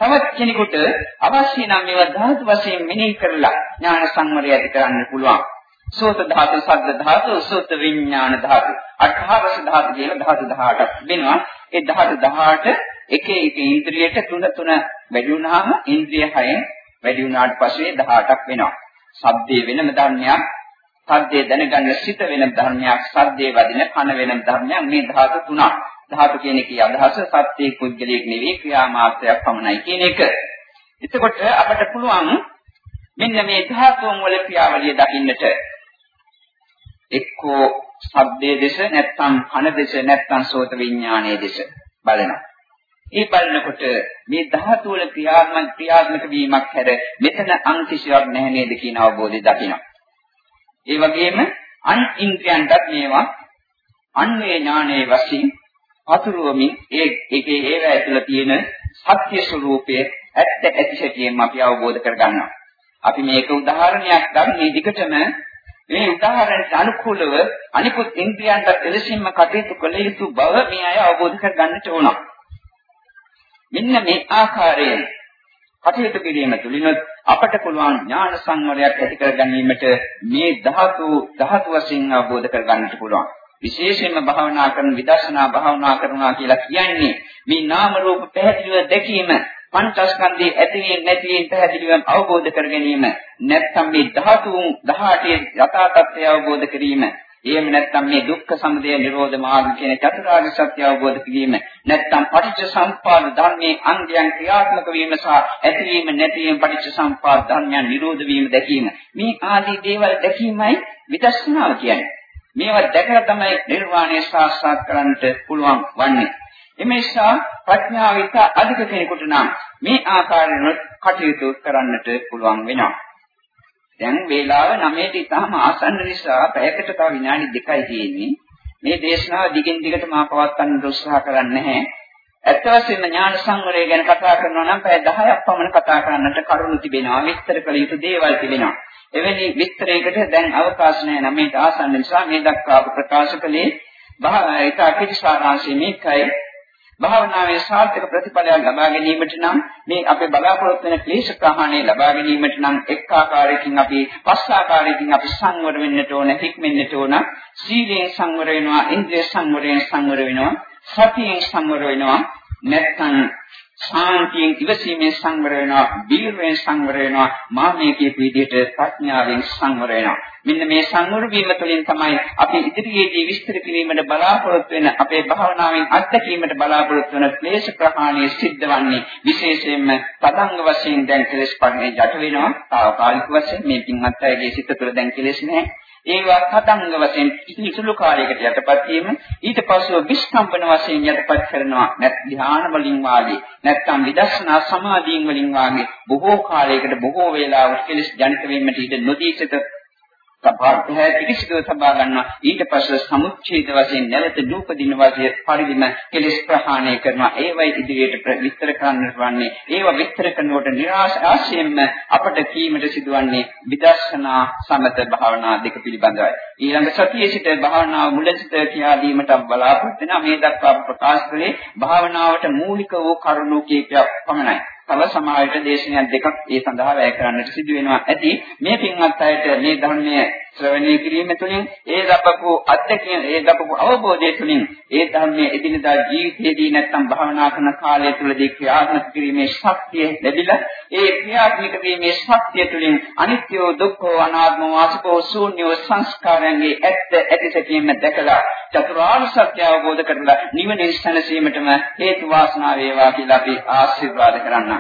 තවත් කෙනෙකුට අවශ්‍ය නම් මේවා ධාතු වශයෙන් මෙනෙහි කරලා ඥාන සංවරය ඇති කරන්න පුළුවන්. සෝත ධාතු, සද්ද ධාතු, සෝත විඥාන ධාතු. අට්ඨාරස ධාතු කියලා ධාතු 18ක් වෙනවා. ඒ ධාතු 18 එක එක ඉන්ද්‍රියට තුන තුන වැඩි වුණාම ඉන්ද්‍රිය 6න් වැඩි වුණාට පස්සේ 18ක් වෙනවා. සබ්දේ වෙනම ධර්මයක්, සද්දේ දැනගන්න සිත වෙනම ධර්මයක්, සද්දේ වදින කන වෙනම ධර්මයක්. මේ ධාතු තුනක්. ධාතු කියන එකේ අදහස සත්‍යයේ පුද්ගලයක් නෙවෙයි ක්‍රියාමාත්‍රයක් පමණයි කියන එක. එතකොට අපට පුළුවන් මෙන්න මේ ධාතුන් වල ක්‍රියාවලිය දකින්නට එක්කෝ ශබ්දයේ දෙස නැත්නම් කන දෙස නැත්නම් සෝත විඥානයේ දෙස බලනවා. ඒ බලනකොට මේ ධාතු වල ක්‍රියාත්මක ක්‍රියාත්මක වීමක් හැර මෙතන අන් කිසිවක් නැහැ නේද කියන අවබෝධය දකිනවා. ඒ වගේම අන් ඉන්ද්‍රයන්ටත් මේවා අන්නේ ඥානයේ වශයෙන් අතුරුවමින් ඒ ඒකේ ඒව ඇතුළත තියෙන සත්‍ය ස්වરૂපයේ ඇත්ත ඇති සැටියෙන් අපි අවබෝධ කරගන්නවා. අපි මේක උදාහරණයක් ගන්නේ දිගටම මේ උදාහරණයට අනුකූලව අනිකුත් ඉන්ද්‍රියන්ට එලෙසින්ම කටයුතු කළ යුතු බව මේ අය අවබෝධ කරගන්නට ඕන. මෙන්න මේ ආකාරයෙන් කටයුතු කිරීම තුළින් අපට පුළුවන් ඥාන සංවරයක් ඇති කර ගැනීමට මේ ධාතු ධාතු වශයෙන් අවබෝධ කරගන්නට පුළුවන්. විශේෂයෙන්ම භාවනා කරන විදර්ශනා භාවනා කරනවා කියලා කියන්නේ මේ නාම රූප පැහැදිලිව දැකීම පංචස්කන්ධයේ ඇතිවීම නැතිවීම පැහැදිලිවම අවබෝධ කර ගැනීම නැත්නම් මේ ධාතුන් 18 යථා තත්ත්වය අවබෝධ කිරීම. එහෙම නැත්නම් මේ දුක්ඛ සමුදය නිරෝධ මාර්ග කියන චතුරාර්ය සත්‍ය අවබෝධ කිරීම. නැත්නම් පටිච්ච සම්පදාන ධර්මයේ අංගයන් ක්‍රියාත්මක වීම සහ ඇතිවීම නැතිවීම පටිච්ච සම්පදාන ධර්මයන් නිරෝධ වීම දැකීම. මේ ආදී දේවල් දැකීමයි විදර්ශනාව කියන්නේ. මේවා දැකලා තමයි නිර්වාණය සාක්ෂාත් කරන්නට පුළුවන් වන්නේ. එමේසා ප්‍රඥාව විත අධික කෙනෙකුට නම් මේ ආකාරයෙන් කටයුතු කරන්නට පුළුවන් වෙනවා. දැන් වේලාව 9ට ඉතාම ආසන්න නිසා පැයකට තව විනාඩි දෙකයි තියෙන්නේ. මේ දේශනාව දිගින් දිගට මා පවත්වන්න උත්සාහ කරන්නේ නැහැ. ඇත්ත වශයෙන්ම ඥාන සංවරය ගැන කතා කරනවා නම් පැය 10ක් පමණ කතා කරන්නට කරුණු තිබෙනවා. විස්තර කළ යුතු දේවල් තිබෙනවා. එවැනි විස්තරයකට දැන් අවකාශ නැහැ නම් මේක ආසන්න නිසා මේ දක්වා ප්‍රකාශ කළේ ඒක අකිති සාරාංශය මේකයි භාවනාවේ සාර්ථක ප්‍රතිඵලයක් ලබා ගැනීමට නම් මේ අපේ බලාපොරොත්තු වෙන ක්ලේශ ප්‍රහාණය ලබා ගැනීමට නම් එක් ආකාරයකින් අපි පස් ආකාරයකින් අපි සංවර වෙන්නට ඕන, හික්මෙන්නට ඕන. සීලයෙන් සංවර වෙනවා, ඉන්ද්‍රිය සංවරයෙන් සංවර වෙනවා, සතියෙන් සංවර වෙනවා. නැත්නම් ශාන්තියෙන් ඉවසීමෙන් සංවර වෙනවා, බීරයෙන් සංවර වෙනවා, මාන්නේ කියපු විදිහට ප්‍රඥාවෙන් සංවර වෙනවා. මෙන්න මේ සංවර වීම තුළින් තමයි අපි ඉදිරියේදී විස්තර කිරීමට බලාපොරොත්තු වෙන අපේ භාවනාවෙන් අත්දැකීමට බලාපොරොත්තු වන ක්ලේශ ප්‍රහාණය සිද්ධ වන්නේ විශේෂයෙන්ම තදංග වශයෙන් දැන් කෙලෙස් පරිණේ යට වෙනවා. తాවකාලික වශයෙන් මේ පින්වත් අයගේ සිත තුළ දැන් කෙලෙස් නැහැ. ඒවා තදංග වශයෙන් ඉසුළු කාලයකට යටපත් වීම ඊට පස්ව විස්කම්පන වශයෙන් යටපත් කරනවා. නැත් ධ්‍යාන වලින් වාගේ නැත්නම් විදර්ශනා සමාධියෙන් වලින් වාගේ බොහෝ කාලයකට බොහෝ වේලාවකට කෙලස් ජනිත වීමට ඉඩ නොදී සිට සබ්බාධ්‍යාය පිළිසිදව සබා ගන්නවා. ඊට පස්සේ සමුච්ඡේද වශයෙන් නැවත දූපදින වාසිය පරිදිම කෙලෙස් ප්‍රහාණය කරනවා. ඒවයි ඉදිරියට විස්තර කරන්නට වන්නේ ඒව විස්තර කරනකොට નિરાශ ආශයෙන්ම අපට කීමට සිදුවන්නේ විදර්ශනා සමත භාවනා දෙක පිළිබඳවයි. ඊළඟ සතියේ සිට භාවනාව මුලින්සිට කියා දීමට බලාපොරොත්තු වෙනා මේ දක්වා ප්‍රකාශ කළේ භාවනාවට මූලික වූ කරුණු කීපයක් පමණයි. තව සමාජයට දේශනයක් දෙකක් ඒ සඳහා වැය කරන්නට සිදු වෙනවා. ඇති මේ පින්වත් අයට මේ ධර්මයේ ශ්‍රවණය කිරීම තුළින් ඒ ලබපු අත්දැකීම් ඒ ලබපු අවබෝධය තුළින් ඒ ධර්මයේ එදිනදා ජීවිතයේදී නැත්තම් භාවනා කරන කාලය තුළදී ක්‍රියාත්මක කිරීමේ ශක්තිය ලැබිලා ඒ ක්‍රියාත්මක වීමේ ශක්තිය තුළින් අනිත්‍ය දුක්ඛ අනාත්ම වාසකෝ ශූන්‍ය සංස්කාරයන්ගේ ඇත්ත ඇති සැකීම දැකලා චතුරාර්ය සත්‍ය අවබෝධ කරලා නිවන සැනසීමටම හේතු වාසනා වේවා කියලා අපි ආශිර්වාද කරන්නම්.